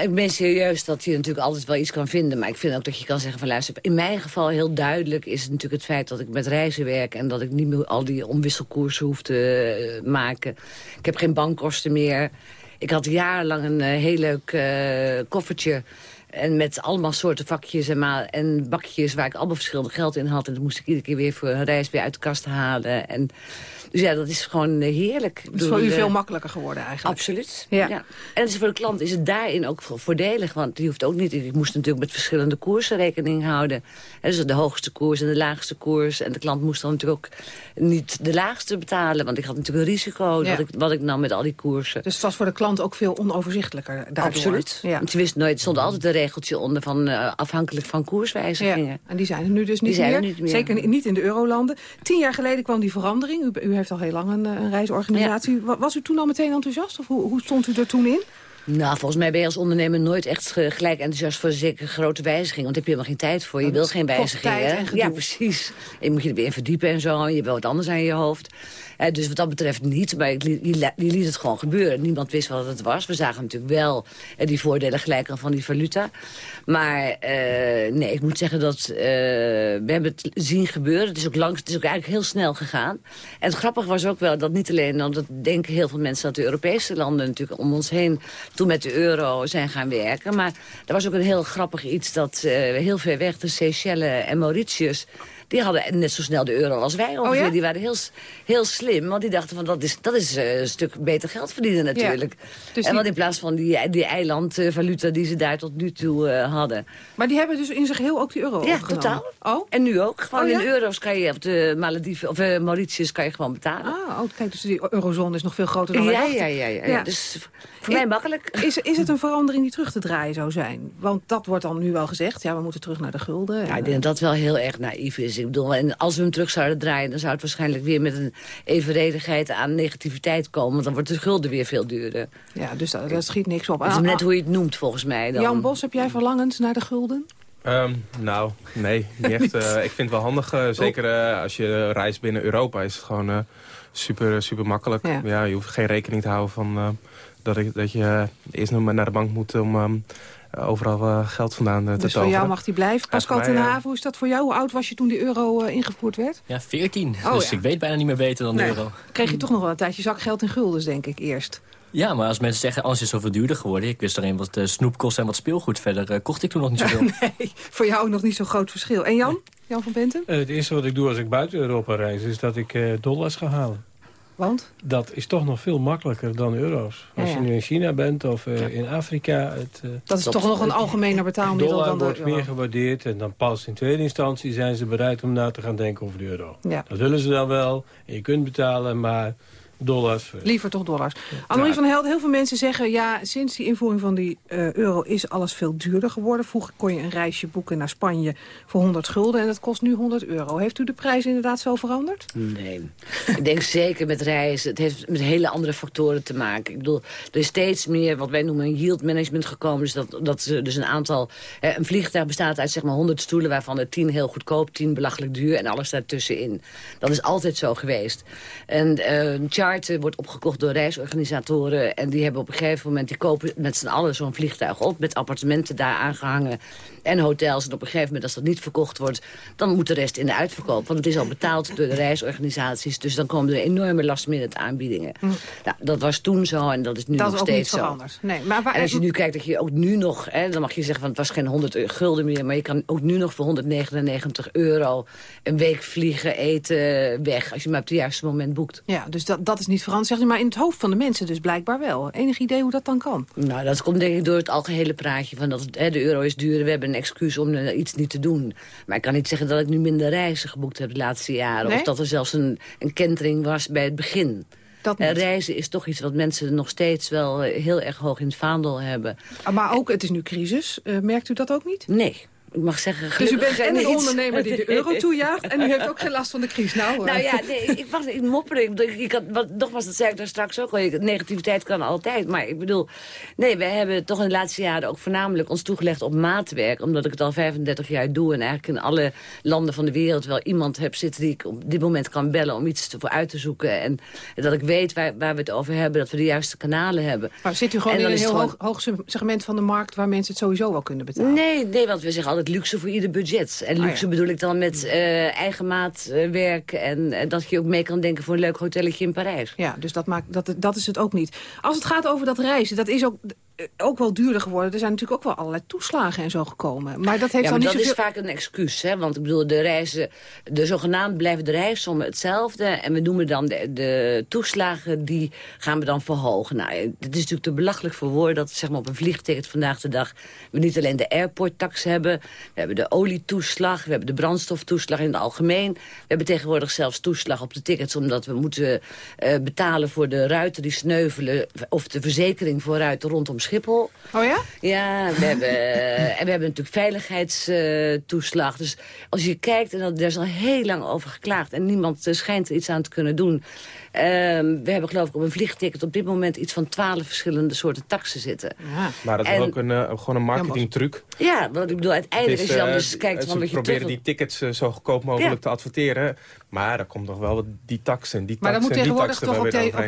ik ben serieus dat je natuurlijk altijd wel iets kan vinden. Maar ik vind ook dat je kan zeggen van luister... in mijn geval heel duidelijk is het natuurlijk het feit dat ik met reizen werk... en dat ik niet meer al die omwisselkoersen hoef te uh, maken. Ik heb geen bankkosten meer. Ik had jarenlang een uh, heel leuk uh, koffertje... En met allemaal soorten vakjes en, ma en bakjes waar ik allemaal verschillende geld in had. En dat moest ik iedere keer weer voor een reis weer uit de kast halen. En dus ja, dat is gewoon eh, heerlijk. Het is voor u veel makkelijker geworden eigenlijk. Absoluut. Ja. En het is voor de klant is het daarin ook voordelig. Want die hoeft ook niet... Ik moest natuurlijk met verschillende koersen rekening houden. dus de hoogste koers en de laagste koers. En de klant moest dan natuurlijk ook niet de laagste betalen. Want ik had natuurlijk een risico wat, ik, wat ik nam met al die koersen. Dus het was voor de klant ook veel onoverzichtelijker daardoor. Absoluut. Ja. Want je wist nooit, er stond altijd een regeltje onder van uh, afhankelijk van koerswijzigingen. Ja. En die zijn er nu dus niet, meer. niet meer. Zeker niet in de eurolanden. Tien jaar geleden kwam die verandering. U, u heeft al heel lang een, een reisorganisatie. Was u toen al meteen enthousiast? Of hoe, hoe stond u er toen in? Nou, volgens mij ben je als ondernemer nooit echt gelijk enthousiast voor zeker grote wijzigingen. Want daar heb je helemaal geen tijd voor. Je oh, wil geen wijzigingen. Ja, precies. Je moet je er weer in verdiepen en zo. Je wil wat anders aan je hoofd dus wat dat betreft niet, maar je, liet het gewoon gebeuren. Niemand wist wat het was. We zagen natuurlijk wel uh, die voordelen gelijk aan van die valuta. Maar uh, nee, ik moet zeggen dat uh, we hebben het zien gebeuren. Het is ook langs, het is ook eigenlijk heel snel gegaan. En het grappige was ook wel dat niet alleen, want dat denken heel veel mensen dat de Europese landen natuurlijk om ons heen toen met de euro zijn gaan werken. Maar er was ook een heel grappig iets dat heel ver weg de Seychelles en Mauritius die hadden net zo snel de euro als wij oh ongeveer. Die waren heel, heel slim, want die dachten van dat is, dat is eh, een stuk beter geld verdienen natuurlijk. Dus en wat in plaats van die, die eilandvaluta die ze daar tot nu toe uh, hadden. Maar die hebben dus in zich heel ook die euro Ja, totaal. Oh? En nu ook. Gewoon oh, in euro's kan je op de Malediven of uh, Mauritius kan je gewoon betalen. Ah, oh, kijk, dus die eurozone is nog veel groter dan wij ja, ja, ja, ja, ja. Dus voor mij makkelijk. Is, is het een verandering die terug te draaien zou zijn? Want dat wordt dan nu wel gezegd. Ja, we moeten terug naar de gulden. Ja, ik denk dat dat wel heel erg naïef is. Ik bedoel, en als we hem terug zouden draaien... dan zou het waarschijnlijk weer met een evenredigheid aan negativiteit komen. Want dan wordt de gulden weer veel duurder. Ja, dus dat, schiet niks op. Het is net hoe je het noemt, volgens mij. Dan. Jan Bos, heb jij verlangens naar de gulden? Um, nou, nee, niet echt. Uh, ik vind het wel handig. Uh, zeker uh, als je reist binnen Europa is het gewoon super, super makkelijk. Ja. ja. je hoeft geen rekening te houden van dat, ik, dat je eerst nog maar naar de bank moet om um, overal uh, geld vandaan uh, te Dus voor jou mag die blijven. Pascal ten Haven, hoe is dat voor jou? Hoe oud was je toen die euro uh, ingevoerd werd? Ja, 14. Oh, dus ja. ik weet bijna niet meer beter dan de euro. Kreeg je toch nog wel een tijdje zakgeld in guldens, denk ik, eerst? Ja, maar als mensen zeggen, alles is zoveel duurder geworden... ik wist alleen wat uh, snoep kost en wat speelgoed. Verder uh, kocht ik toen nog niet zoveel. nee, voor jou ook nog niet zo'n groot verschil. En Jan? Jan van Benten? het eerste wat ik doe als ik buiten Europa reis... is dat ik dollars ga halen. Want? Dat is toch nog veel makkelijker dan euro's. Als je nu in China bent of uh, in Afrika... Het, uh, dat is toch nog een algemener betaalmiddel dan de wordt euro. meer gewaardeerd en dan pas in tweede instantie zijn ze bereid om na te gaan denken over de euro. Ja. Dat willen ze dan wel en je kunt betalen, maar Dollars. Liever toch dollars. Annemarie van Held, heel veel mensen zeggen... ja, sinds die invoering van die uh, euro is alles veel duurder geworden. Vroeger kon je een reisje boeken naar Spanje voor 100 gulden... en dat kost nu 100 euro. Heeft u de prijs inderdaad zo veranderd? Nee. ik denk zeker met reizen. Het heeft met hele andere factoren te maken. Ik bedoel, er is steeds meer wat wij noemen een yield management gekomen. Dus dat, dat dus een aantal... Eh, een vliegtuig bestaat uit zeg maar 100 stoelen... waarvan er 10 heel goedkoop, 10 belachelijk duur... en alles daartussenin. Dat is altijd zo geweest. En uh, wordt opgekocht door reisorganisatoren. En die hebben op een gegeven moment, die kopen met z'n allen zo'n vliegtuig op. Met appartementen daar aangehangen en hotels. En op een gegeven moment, als dat niet verkocht wordt... dan moet de rest in de uitverkoop. Want het is al betaald door de reisorganisaties. Dus dan komen er enorme last-minute aanbiedingen. Hm. Nou, dat was toen zo en dat is nu nog steeds zo. Nee, maar waar... En als je nu kijkt dat je ook nu nog... Hè, dan mag je zeggen van het was geen 100 gulden meer... maar je kan ook nu nog voor 199 euro een week vliegen, eten, weg. Als je maar op het juiste moment boekt. Ja, dus dat, dat is niet veranderd. Zeg je maar in het hoofd van de mensen dus blijkbaar wel. Enig idee hoe dat dan kan? Nou, dat komt denk ik door het algehele praatje van dat hè, de euro is duur. We hebben een excuus om iets niet te doen. Maar ik kan niet zeggen dat ik nu minder reizen geboekt heb de laatste jaren. Of dat er zelfs een, een kentering was bij het begin. Dat reizen is toch iets wat mensen nog steeds wel eh, heel erg hoog in het vaandel hebben. Ah, maar ook, het is nu crisis. Uh, merkt u dat ook niet? Nee ik mag zeggen... Dus u bent en een ondernemer die de euro toejaagt... en u heeft ook geen last van de crisis. Nou, nou ja, nee, ik, wacht, ik mopper. Ik, ik had, wat, nogmaals, dat zei ik daar straks ook al. Negativiteit kan altijd. Maar ik bedoel, nee, wij hebben toch in de laatste jaren... ook voornamelijk ons toegelegd op maatwerk. Omdat ik het al 35 jaar doe. En eigenlijk in alle landen van de wereld wel iemand heb zitten... die ik op dit moment kan bellen om iets voor uit te zoeken. En dat ik weet waar, waar we het over hebben. Dat we de juiste kanalen hebben. Maar zit u gewoon in een heel hoog, hoog segment van de markt... waar mensen het sowieso wel kunnen betalen? Nee, nee want we zeggen altijd luxe voor ieder budget. En ah, luxe bedoel ik dan met uh, eigen maat uh, werk... en uh, dat je ook mee kan denken voor een leuk hotelletje in Parijs. Ja, dus dat, maakt, dat, dat is het ook niet. Als het gaat over dat reizen, dat is ook ook wel duurder geworden. Er zijn natuurlijk ook wel allerlei toeslagen en zo gekomen. Maar dat heeft ja, dan maar niet dat zoveel... is vaak een excuus. Hè? Want ik bedoel, de reizen, de zogenaamd blijven de reissommen hetzelfde. En we noemen dan de, de toeslagen, die gaan we dan verhogen. Nou, het is natuurlijk te belachelijk voor woorden dat zeg maar, op een vliegticket vandaag de dag... we niet alleen de airporttax hebben. We hebben de olietoeslag, we hebben de brandstoftoeslag in het algemeen. We hebben tegenwoordig zelfs toeslag op de tickets... omdat we moeten uh, betalen voor de ruiten die sneuvelen... of de verzekering voor ruiten rondom Schiphol. Oh ja? Ja, we hebben, en we hebben natuurlijk veiligheidstoeslag. dus als je kijkt, en daar is al heel lang over geklaagd... en niemand uh, schijnt er iets aan te kunnen doen... Uh, we hebben geloof ik op een vliegticket op dit moment iets van twaalf verschillende soorten taxen zitten. Ja. Maar dat is en, ook een, uh, gewoon een marketingtruc. Ja, want ik bedoel, uiteindelijk is, als je dan uh, dus kijkt... Ze proberen die tickets zo goedkoop mogelijk ja. te adverteren. Maar er komt nog wel die taxen, die maar taxen, moet tegenwoordig, die toch op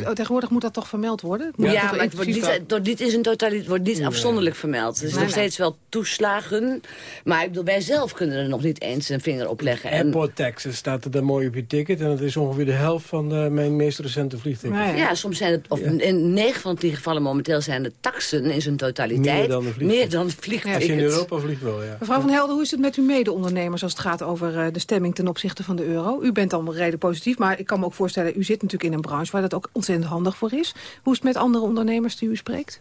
op, tegenwoordig moet dat toch vermeld worden? Moet ja, maar het wordt niet, door, dit is een totaliteit, wordt niet nee. afzonderlijk vermeld. Er is nog steeds wel toeslagen. Maar ik bedoel, wij zelf kunnen er nog niet eens een vinger op leggen. Airport taxes staat er dan mooi op je ticket. En dat is ongeveer de helft van mijn meest recente vliegticket. Ja, ja. ja, soms zijn het, of ja. in negen van die gevallen momenteel zijn de taxen in zijn totaliteit meer dan de vliegticket. Meer dan vliegtickets. Als je in Europa vliegt wel, ja. Mevrouw van Helden, hoe is het met uw mede-ondernemers als het gaat over uh, de stemming ten opzichte van de euro? U bent dan redelijk positief, maar ik kan me ook voorstellen, u zit natuurlijk in een branche waar dat ook ontzettend handig voor is. Hoe is het met andere ondernemers die u spreekt?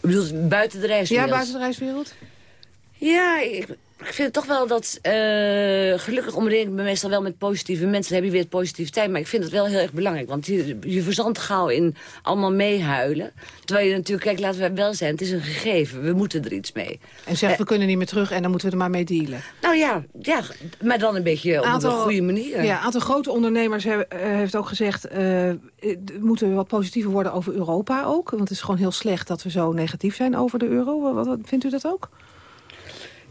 Bedoelt buiten de reiswereld? Ja, buiten de reiswereld. Ja, ik, ik vind toch wel dat... Uh, gelukkig omring ik me meestal wel met positieve mensen. Dan heb je weer positiviteit. Maar ik vind het wel heel erg belangrijk. Want je, je verzandt gauw in allemaal meehuilen. Terwijl je natuurlijk... Kijk, laten we wel zijn. Het is een gegeven. We moeten er iets mee. En zegt, uh, we kunnen niet meer terug en dan moeten we er maar mee dealen. Nou ja, ja maar dan een beetje op aantal, een goede manier. Ja, een aantal grote ondernemers he, uh, heeft ook gezegd... we moeten wat positiever worden over Europa ook. Want het is gewoon heel slecht dat we zo negatief zijn over de euro. Wat, wat, vindt u dat ook?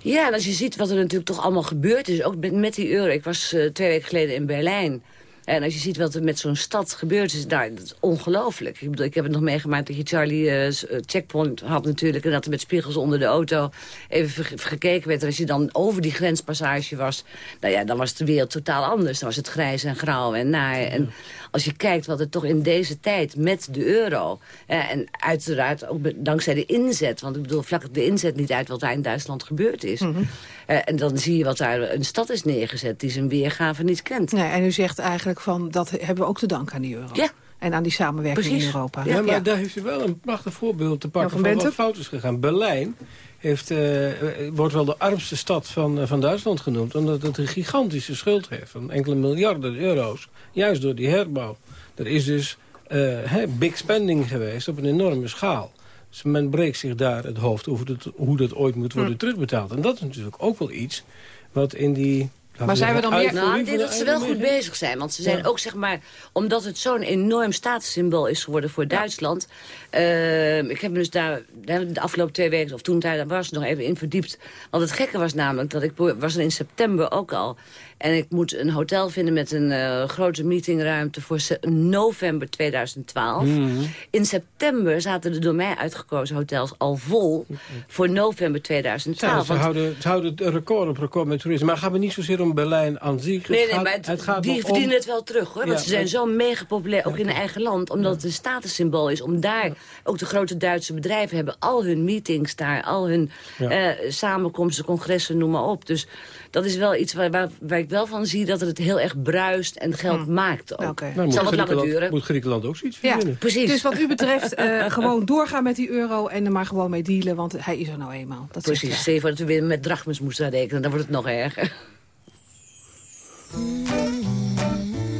Ja, en als je ziet wat er natuurlijk toch allemaal gebeurd is, ook met, met die euro. Ik was uh, twee weken geleden in Berlijn. En als je ziet wat er met zo'n stad gebeurd is, nou, dat is ongelooflijk. Ik bedoel, ik heb het nog meegemaakt dat je Charlie uh, checkpoint had natuurlijk... en dat er met spiegels onder de auto even gekeken werd. En als je dan over die grenspassage was, nou ja, dan was de wereld totaal anders. Dan was het grijs en grauw en naar. En als je kijkt wat er toch in deze tijd met de euro... Eh, en uiteraard ook dankzij de inzet... want ik bedoel, vlak de inzet niet uit wat daar in Duitsland gebeurd is... Mm -hmm. uh, en dan zie je wat daar een stad is neergezet... die zijn weergave niet kent. Nee, en u zegt eigenlijk van, dat hebben we ook te danken aan die euro. Ja. En aan die samenwerking Precies. in Europa. Ja, maar ja. daar heeft u wel een prachtig voorbeeld te pakken ja, van, van wat fout is gegaan. Berlijn heeft, uh, wordt wel de armste stad van, uh, van Duitsland genoemd... omdat het een gigantische schuld heeft van enkele miljarden euro's. Juist door die herbouw. Er is dus uh, big spending geweest op een enorme schaal. Dus men breekt zich daar het hoofd over het, hoe dat ooit moet worden hm. terugbetaald. En dat is natuurlijk ook wel iets wat in die... Maar zijn we dan meer... Nou, ik denk dat ze wel goed bezig zijn. Want ze zijn ja. ook, zeg maar... Omdat het zo'n enorm statussymbool is geworden voor Duitsland... Uh, ik heb me dus daar de afgelopen twee weken... of toen daar was nog even in verdiept. Want het gekke was namelijk dat ik... was er in september ook al... En ik moet een hotel vinden met een uh, grote meetingruimte voor november 2012. Mm -hmm. In september zaten de door mij uitgekozen hotels al vol voor november 2012. Ja, ze, houden, ze houden het record op record met toerisme. Maar het gaat me niet zozeer om Berlijn aan zich. Nee, nee, maar het, het gaat die verdienen om... het wel terug. hoor. Want ja, ze zijn zo mega populair, ook in hun eigen land. Omdat het een statussymbool is. Om daar, ook de grote Duitse bedrijven hebben al hun meetings daar. Al hun uh, samenkomsten, congressen, noem maar op. Dus dat is wel iets waar, waar, waar, ik wel van zie dat het heel erg bruist en geld hmm. maakt ook. Okay. Nou, het zal wat langer duren. Moet Griekenland ook zoiets ja, vinden? precies. Dus wat u betreft uh, gewoon doorgaan met die euro en er maar gewoon mee dealen, want hij is er nou eenmaal. Dat precies, stel voor dat we weer met drachmes moesten rekenen, dan wordt het nog erger.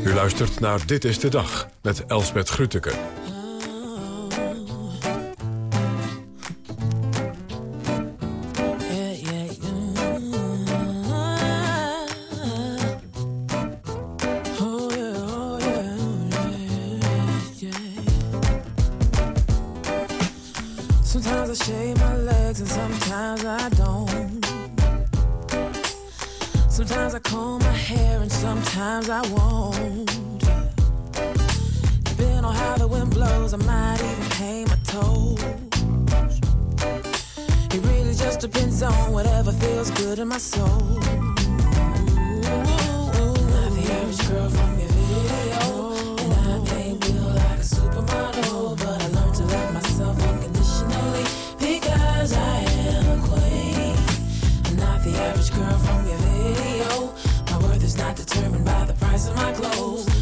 U luistert naar Dit is de Dag met Elsbeth Grütke. Sometimes I shave my legs and sometimes I don't. Sometimes I comb my hair and sometimes I won't. Depending on how the wind blows, I might even paint my toes. It really just depends on whatever feels good in my soul. rest of my clothes.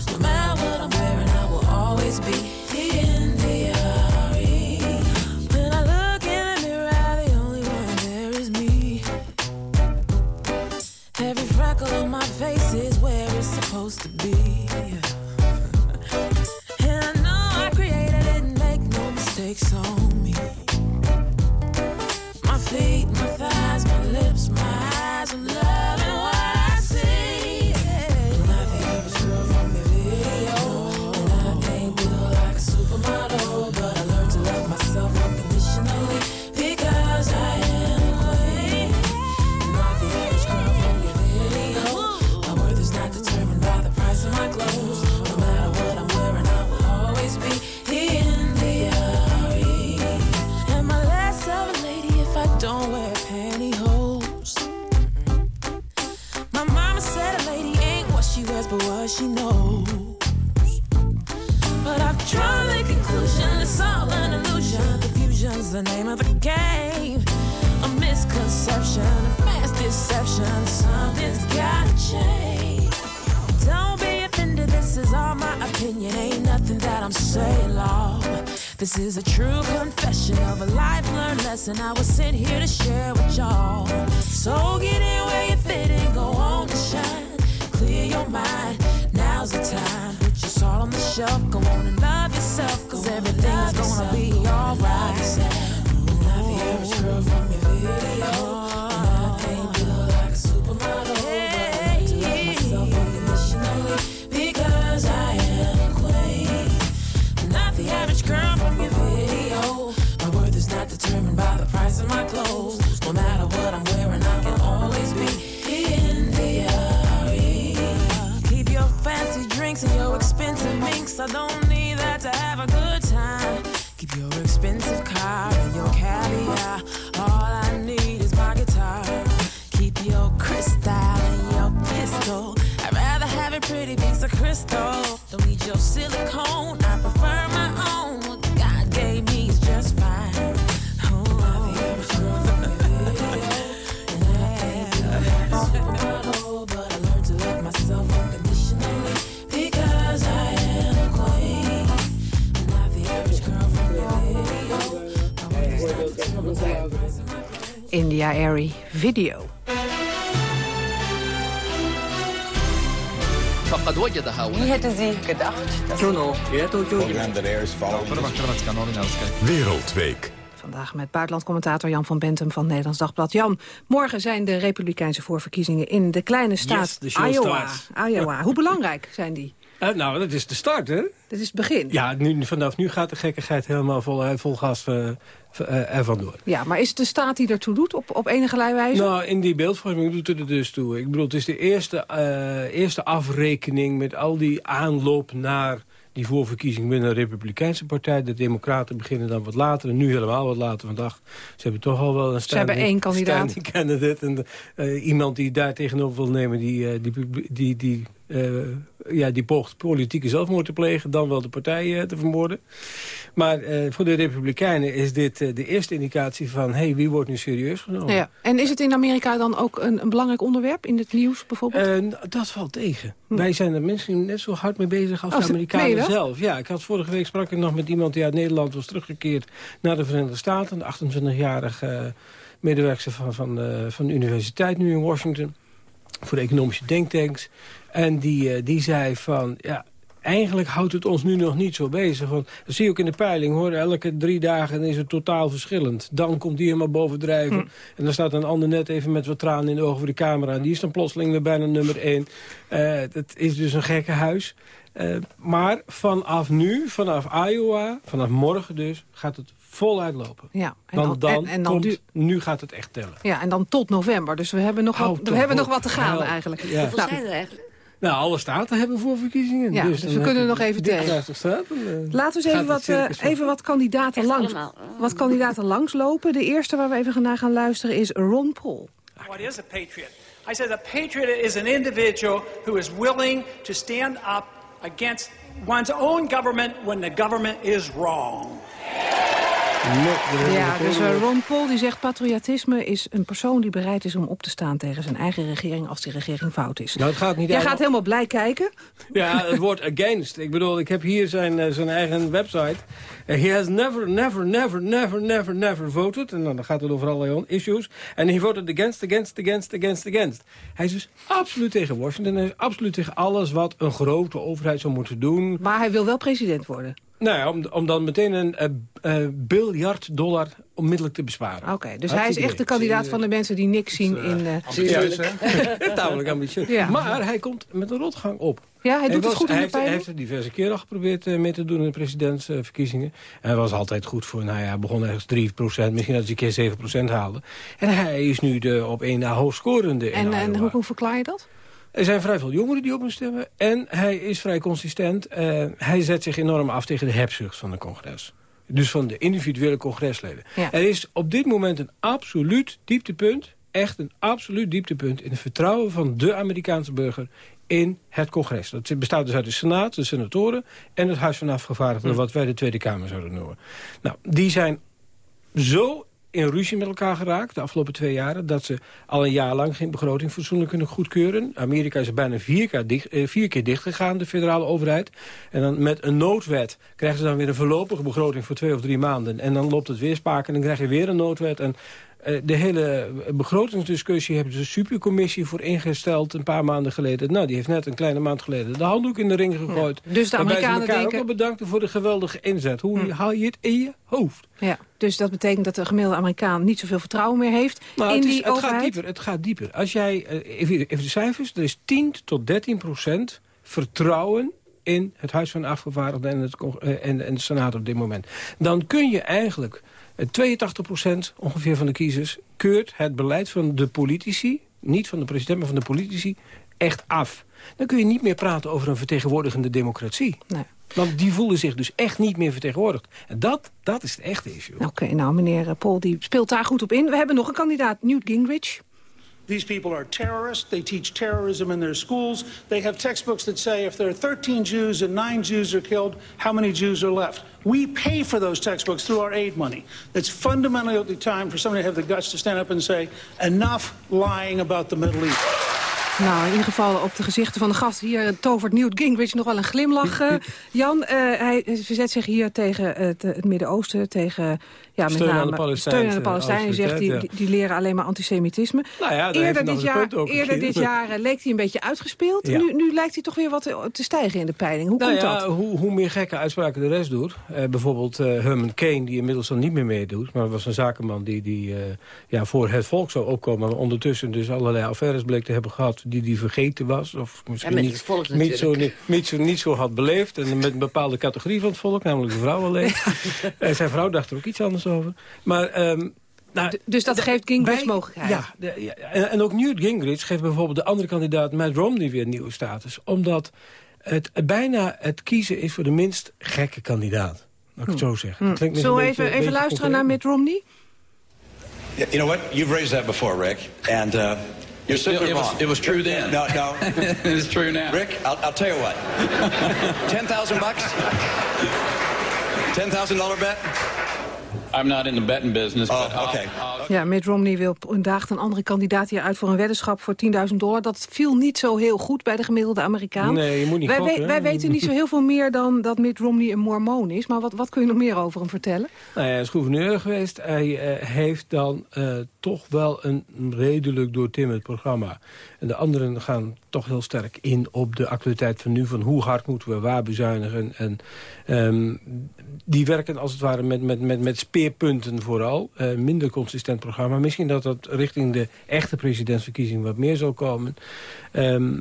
This is a true confession of a life learned lesson I was sent here to share with y'all. So get in where you fit and go on and shine. Clear your mind, now's the time. Put your salt on the shelf, go on and love yourself, cause everything's gonna be alright. Average girl from your video. clothes. India Airy Video. فقد وجدها Wie hätte sie gedacht? dass- Wereldweek. Vandaag met buitenlandcommentator Jan van Bentum van Nederlands Dagblad. Jan, morgen zijn de republikeinse voorverkiezingen in de kleine staat Yes, the show Iowa. starts. Iowa. Hoe belangrijk zijn die? Eh, nou, dat is de start, hè? Dit is het begin. Ja, nu, vanaf nu gaat de gekkigheid helemaal vol, eh, vol gas v- eh, ervan door. Ja, maar is het de staat die ertoe doet op, op enige wijze? Nou, in die beeldvorming doet het er dus toe. Ik bedoel, het is de eerste, eerste afrekening met al die aanloop naar die voorverkiezing binnen de Republikeinse partij. De Democraten beginnen dan wat later en nu helemaal wat later vandaag. Ze hebben toch al wel een Ze hebben één kandidaat. standing. En eh, iemand die daar tegenover wil nemen, die, die, die, die, ja, die poogt politieke zelfmoord te plegen. Dan wel de partij eh, te vermoorden. Maar eh, voor de Republikeinen is dit eh, de eerste indicatie van... hé, hey, wie wordt nu serieus genomen? Ja. En is het in Amerika dan ook een, een belangrijk onderwerp in het nieuws bijvoorbeeld? Eh, n- dat valt tegen. Wij zijn er misschien net zo hard mee bezig als de Amerikanen zelf. Ja, ik had vorige week sprak ik nog met iemand die uit Nederland was teruggekeerd naar de Verenigde Staten. Een 28-jarige medewerker van, van, eh, van de universiteit nu in Washington. Voor de economische denktanks. En die, eh, die zei van, ja, eigenlijk houdt het ons nu nog niet zo bezig. Want dat zie je ook in de peiling, hoor. Elke drie dagen is het totaal verschillend. Dan komt die helemaal bovendrijven. Hm. En dan staat een ander net even met wat tranen in de ogen voor de camera. En die is dan plotseling weer bijna nummer één. Eh het is dus een gekke huis. Eh, maar vanaf nu, vanaf Iowa, vanaf morgen dus, gaat het voluit lopen. Ja, en dan- dan, en- en dan komt, nu gaat het echt tellen. Ja, en dan tot november. Dus we hebben nog, wat, we toch hebben nog wat te gaan Help. eigenlijk. Ja. Hoeveel Nou, zijn er eigenlijk? Nou, alle staten hebben voorverkiezingen. Ja, dus dan we kunnen nog even tegen. 50 staten. eh, Laten we eens even wat, eh, even wat kandidaten, langs, wat kandidaten langslopen. De eerste waar we even naar gaan luisteren is Ron Paul. What is a patriot? I said a patriot is an individual who is willing to stand up against one's own government when the government is wrong. Nee, Ja, dus eh. Ron Paul die zegt patriotisme is een persoon die bereid is om op te staan tegen zijn eigen regering als die regering fout is. Nou, het gaat niet Jij gaat helemaal blij kijken. Ja, het woord against. Ik bedoel, ik heb hier zijn, eh, zijn eigen website. Uh, he has never, never, never, never, never, never voted. En dan gaat het over allerlei issues. En he voted against, against, against, against, against. Hij is dus absoluut tegen Washington. Hij is absoluut tegen alles wat een grote overheid zou moeten doen. Maar hij wil wel president worden. Nou ja, om, om dan meteen een eh, eh, biljard dollar onmiddellijk te besparen. Oké, dus hij is echt de kandidaat van de mensen die niks zien in... eh, Ambitieus, hè? Tamelijk ambitieus. Ja. Maar hij komt met een rotgang op. Ja, hij doet het was- goed in hij de heeft, hij heeft het diverse keren al geprobeerd mee te doen in de presidentsverkiezingen. En hij was altijd goed voor, nou ja, hij begon ergens 3% misschien dat hij een keer 7% haalde. En hij is nu de op één na hoogscorende in En, en hoe, hoe verklaar je dat? Er zijn vrij veel jongeren die op hem stemmen. En hij is vrij consistent. Eh, hij zet zich enorm af tegen de hebzucht van de congres. Dus van de individuele congresleden. Ja. Er is op dit moment een absoluut dieptepunt... echt een absoluut dieptepunt in het vertrouwen van de Amerikaanse burger in het congres. Dat bestaat dus uit de Senaat, de senatoren... en het Huis van Afgevaardigden, wat wij de Tweede Kamer zouden noemen. Nou, die zijn zo in ruzie met elkaar geraakt de afgelopen twee jaren... dat ze al een jaar lang geen begroting fatsoenlijk kunnen goedkeuren. Amerika is bijna vier keer, dicht, eh, vier keer dichtgegaan, de federale overheid. En dan met een noodwet krijgen ze dan weer een voorlopige begroting... voor twee of drie maanden. En dan loopt het weer spaken en dan krijg je weer een noodwet... En, de hele begrotingsdiscussie hebben ze een supercommissie voor ingesteld een paar maanden geleden. Nou, die heeft net een kleine maand geleden de handdoek in de ring gegooid. dus de ze Amerikanen elkaar denken- ook wel bedankten voor de geweldige inzet. Hoe haal je het in je hoofd? Ja, dus dat betekent dat de gemiddelde Amerikaan niet zoveel vertrouwen meer heeft Nou, in het, is- die het overheid. gaat dieper. Het gaat dieper. Als jij, eh, even, even de cijfers, er is 10 tot 13 procent vertrouwen in het Huis van Afgevaardigden en, het, eh, en, en de Senaat op dit moment. Dan kun je eigenlijk, eh, 82 procent ongeveer van de kiezers... keurt het beleid van de politici, niet van de president, maar van de politici, echt af. Dan kun je niet meer praten over een vertegenwoordigende democratie. Nee. Want die voelen zich dus echt niet meer vertegenwoordigd. En dat, dat is het echte issue. Oké, nou meneer eh, Paul die speelt daar goed op in. We hebben nog een kandidaat, Newt Gingrich. These people are terrorists. They teach terrorism in their schools. They have textbooks that say if there are 13 Jews and 9 Jews are killed, how many Jews are left? We pay for those textbooks through our aid money. It's fundamentally time for somebody to have the guts to stand up and say, enough lying about the Middle East. Nou, in ieder geval op de gezichten van de gast hier tovert Newt Gingrich nog wel een glimlach. eh. Jan, eh, hij verzet zich hier tegen het, het Midden-Oosten, tegen ja, met Steun aan name de Palestijnse steun aan de Palestijnen. Zegt die, die, die leren alleen maar antisemitisme. Nou ja, eerder dit jaar, eerder keer. dit jaar eh, leek hij een beetje uitgespeeld. Ja. Nu, nu lijkt hij toch weer wat te, te stijgen in de peiling. Hoe Nou komt ja, dat? Hoe, hoe meer gekke uitspraken de rest doet. Eh, bijvoorbeeld eh, Herman Kane, die inmiddels dan niet meer meedoet. Maar was een zakenman die, die eh, ja, voor het volk zou opkomen. Maar ondertussen dus allerlei affaires bleek te hebben gehad... die die vergeten was. Of misschien niet, niet, zo, niet, niet, zo, niet zo had beleefd. En met een bepaalde categorie van het volk, namelijk de vrouw alleen. en zijn vrouw dacht er ook iets anders over. Maar... ehm, nou, dus dat geeft Gingrich mogelijkheden. Ja, de- ja, en, en ook Newt Gingrich geeft bijvoorbeeld de andere kandidaat Matt Romney weer een nieuwe status. Omdat het bijna het kiezen is voor de minst gekke kandidaat. Laat ik het zo zeggen. Klinkt Zullen we even, beetje- even beetje luisteren naar Mitt Romney? Yeah, you know what? You've raised that before, Rick, and uh, you're simply It was- wrong. it was true then. No, no. It's true now. Rick, I'll, I'll tell you what. Ten thousand bucks. Ten thousand dollar bet. I'm not in the betting business, Oh, but I'll- okay. Ja, Mitt Romney wil daagt een andere kandidaat hier uit voor een weddenschap voor 10.000 dollar. Dat viel niet zo heel goed bij de gemiddelde Amerikaan. Nee, je moet niet wij, gokken, we- wij weten niet zo heel veel meer dan dat Mitt Romney een mormoon is. Maar wat, wat kun je nog meer over hem vertellen? Nou ja, hij is gouverneur geweest. Hij eh, heeft dan eh, toch wel een redelijk doortimmerd programma. En de anderen gaan toch heel sterk in op de actualiteit van nu. Van hoe hard moeten we waar bezuinigen. En ehm, die werken als het ware met, met, met, met speerpunten vooral. Eh, minder consistent programma. Misschien dat dat richting de echte presidentsverkiezing wat meer zal komen. Ehm,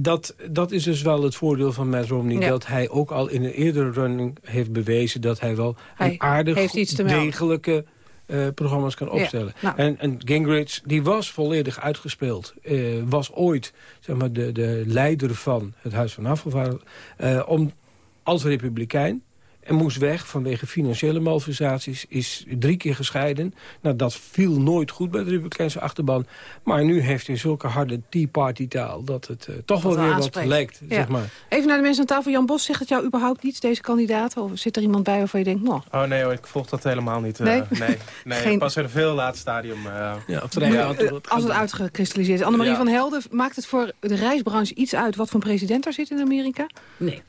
dat, dat is dus wel het voordeel van Matt Romney. Ja. Dat hij ook al in een eerdere running heeft bewezen... dat hij wel Hij een aardig, degelijke eh, programma's kan Ja, opstellen. nou. En, en Gingrich, die was volledig uitgespeeld. Eh, was ooit zeg maar, de, de leider van het Huis van Afgevaardigden. eh, om als republikein en moest weg vanwege financiële malversaties. Is drie keer gescheiden. Nou, dat viel nooit goed bij de Republikeinse achterban. Maar nu heeft hij zulke harde Tea Party taal... dat het uh, toch wel weer wat lijkt, Ja. zeg maar. Even naar de mensen aan tafel. Jan Bos, zegt het jou überhaupt niets, deze kandidaten? Of zit er iemand bij waarvan je denkt, nou... Oh nee hoor, ik volg dat helemaal niet. eh, Nee? nee, nee Geen- pas in een veel laat stadium. eh. Ja, of Eh, Als het uitgekristalliseerd is. Annemarie Ja. van Helden, maakt het voor de reisbranche iets uit... wat voor president er zit in Amerika? Nee.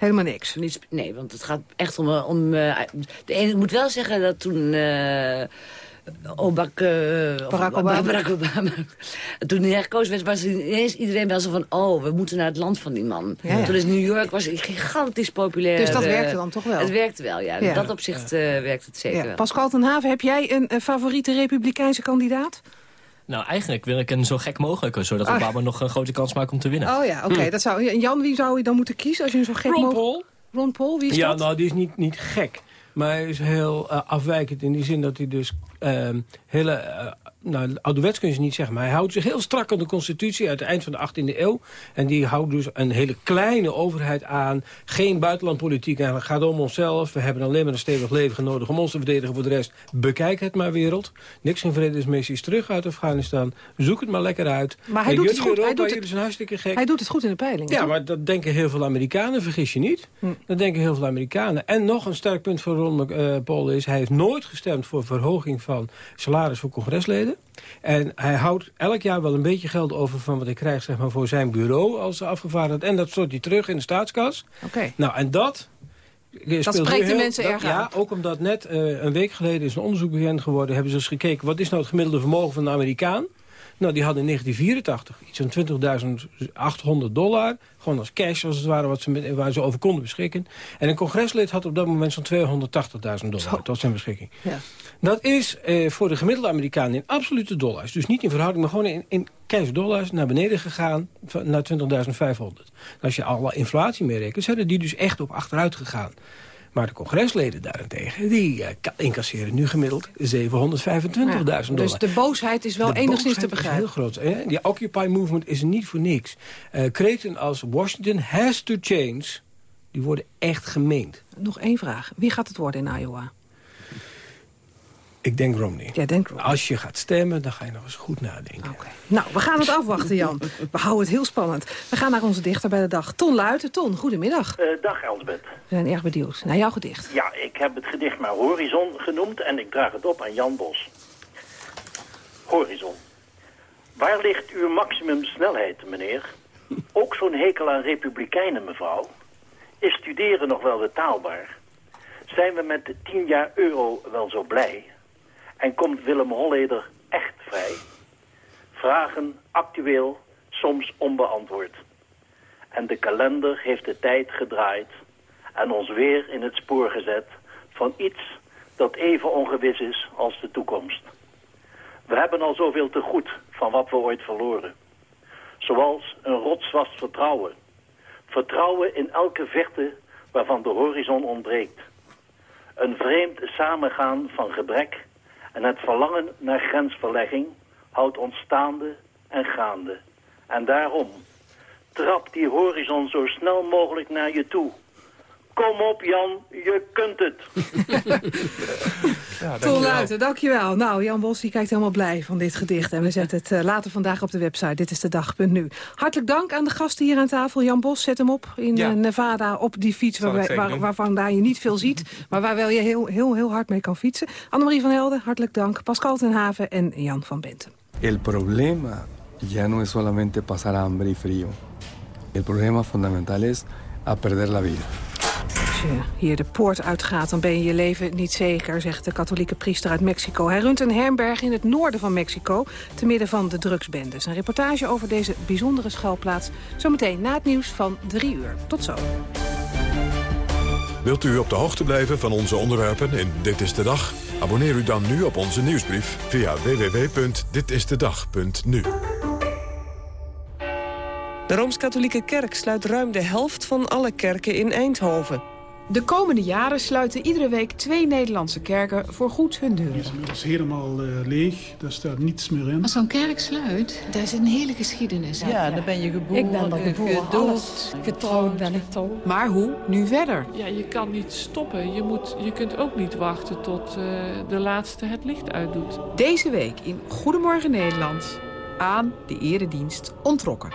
Helemaal niks? Niets, nee, want het gaat echt om... eh, om eh, de ene, ik moet wel zeggen dat toen... eh Obak, of- Barack Obama. Barack Obama. toen hij herkozen werd, was ineens iedereen wel zo van... oh, we moeten naar het land van die man. Ja, ja. Toen is New York was gigantisch populair. Dus dat werkte dan toch wel? Het werkte wel, ja. Dat opzicht eh, werkt het zeker Ja. wel. Pascal ten Haven, heb jij een favoriete republikeinse kandidaat? Nou, eigenlijk wil ik een zo gek mogelijke, zodat Ah. Obama nog een grote kans maakt om te winnen. Oh ja, oké. Hm. dat zou. En Jan, wie zou je dan moeten kiezen als je een zo gek Ron mo- Paul. Ron Paul, wie is ja, dat? nou, die is niet, niet gek. Maar hij is heel eh, afwijkend in die zin dat hij dus ehm, hele... eh, nou, ouderwets kun je ze niet zeggen, maar hij houdt zich heel strak aan de constitutie uit het eind van de 18e eeuw. En die houdt dus een hele kleine overheid aan. Geen buitenlandpolitiek en het gaat om onszelf. We hebben alleen maar een stevig leven nodig om ons te verdedigen voor de rest. Bekijk het maar wereld. Niks geen vredesmissies terug uit Afghanistan. Zoek het maar lekker uit. Maar hij En doet het goed. Hij doet het- jullie zijn hartstikke gek. Hij doet het goed in de peilingen. Ja, toch? maar dat denken heel veel Amerikanen, vergis je niet. Hm. Dat denken heel veel Amerikanen. En nog een sterk punt van Ron eh, Paul is... hij heeft nooit gestemd voor verhoging van salaris voor congresleden. En hij houdt elk jaar wel een beetje geld over... van wat hij krijgt zeg maar, voor zijn bureau als afgevaardigd. En dat stort hij terug in de staatskas. Oké. Nou, en dat... nu spreekt de mensen dat- erg Ja, aan. ook omdat net eh, een week geleden is een onderzoek bekend geworden... hebben ze eens gekeken, wat is nou het gemiddelde vermogen van de Amerikaan? Nou, die hadden in 1984 iets van 20.800 dollar. Gewoon als cash, als het ware, wat ze, met- waar ze over konden beschikken. En een congreslid had op dat moment zo'n 280.000 dollar tot zijn beschikking. Ja. Dat is eh, voor de gemiddelde Amerikaan in absolute dollars. Dus niet in verhouding, maar gewoon in, in cash dollars naar beneden gegaan naar 20.500. Als je alle inflatie meerekent, zijn er die dus echt op achteruit gegaan. Maar de congresleden daarentegen, die eh, incasseren nu gemiddeld 725.000 dollar. Dus de boosheid is wel De enigszins te boosheid is begrijpen. heel groot. hè. Die Occupy movement is niet voor niks. Eh kreten als Washington has to change, die worden echt gemeend. Nog één vraag. Wie gaat het worden in Iowa? Ik denk Romney. Ja, denk Romney. Als je gaat stemmen, dan ga je nog eens goed nadenken. Nou, we gaan het afwachten, Jan. We houden het heel spannend. We gaan naar onze dichter bij de dag. Ton Luiten. Ton, goedemiddag. Eh, dag Elsbeth. We zijn erg benieuwd naar jouw gedicht. Ja, ik heb het gedicht maar Horizon genoemd en ik draag het op aan Jan Bos. Horizon. Waar ligt uw maximum snelheid, meneer? Ook zo'n hekel aan republikeinen, mevrouw. Is studeren nog wel betaalbaar? Zijn we met 10 jaar euro wel zo blij? En komt Willem Holleder echt vrij? Vragen actueel, soms onbeantwoord. En de kalender heeft de tijd gedraaid en ons weer in het spoor gezet van iets dat even ongewis is als de toekomst. We hebben al zoveel te goed van wat we ooit verloren. Zoals een rotsvast vertrouwen. Vertrouwen in elke verte waarvan de horizon ontbreekt. Een vreemd samengaan van gebrek en het verlangen naar grensverlegging houdt ons staande en gaande. En daarom, trap die horizon zo snel mogelijk naar je toe. Kom op Jan, je kunt het. Ton Luiten, dankjewel. Nou, Jan Bos die kijkt helemaal blij van dit gedicht. En we zetten het eh, later vandaag op de website. Dit is de dag.nu. Hartelijk dank aan de gasten hier aan tafel. Jan Bos, zet hem op in Ja. eh, Nevada op die fiets waar, waar, waarvan daar je niet veel ziet. Maar waar wel je heel, heel, heel hard mee kan fietsen. Annemarie van Helden, hartelijk dank. Pascal ten Haven en Jan van Benten. El problema ya no es solamente pasar hambre y frío. El problema fundamental es a perder la vida. Als je hier de poort uitgaat, dan ben je je leven niet zeker, zegt de katholieke priester uit Mexico. Hij runt een herberg in het noorden van Mexico, te midden van de drugsbendes. Een reportage over deze bijzondere schuilplaats, zometeen na het nieuws van drie uur. Tot zo. Wilt u op de hoogte blijven van onze onderwerpen in Dit is de Dag? Abonneer u dan nu op onze nieuwsbrief via www.ditistedag.nu. De Rooms-Katholieke Kerk sluit ruim de helft van alle kerken in Eindhoven. De komende jaren sluiten iedere week twee Nederlandse kerken voor goed hun deuren. Het is helemaal uh, leeg, daar staat niets meer in. Als zo'n kerk sluit, daar is een hele geschiedenis. Ja, dan ben je geboren, Ik ben er geboren, gedood. Getrouwd ben ik toch. Maar hoe nu verder? Ja, je kan niet stoppen. Je, moet, je kunt ook niet wachten tot uh, de laatste het licht uitdoet. Deze week in Goedemorgen Nederland aan de eredienst ontrokken.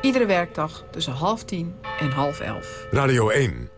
Iedere werkdag tussen half tien en half elf. Radio 1.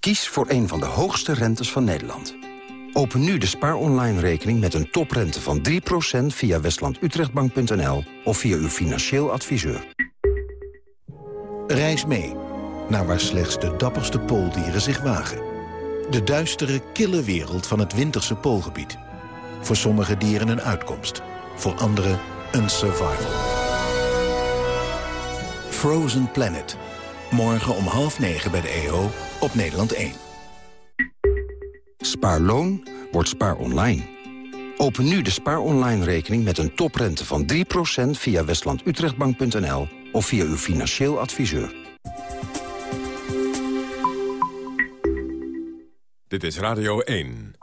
Kies voor een van de hoogste rentes van Nederland. Open nu de Spaar Online rekening met een toprente van 3% via westlandutrechtbank.nl of via uw financieel adviseur. Reis mee naar waar slechts de dapperste pooldieren zich wagen. De duistere, kille wereld van het winterse poolgebied. Voor sommige dieren een uitkomst, voor anderen een survival. Frozen Planet. Morgen om half negen bij de EO op Nederland 1. Spaarloon wordt spaar online. Open nu de spaar online rekening met een toprente van 3% via westlandutrechtbank.nl of via uw financieel adviseur. Dit is Radio 1.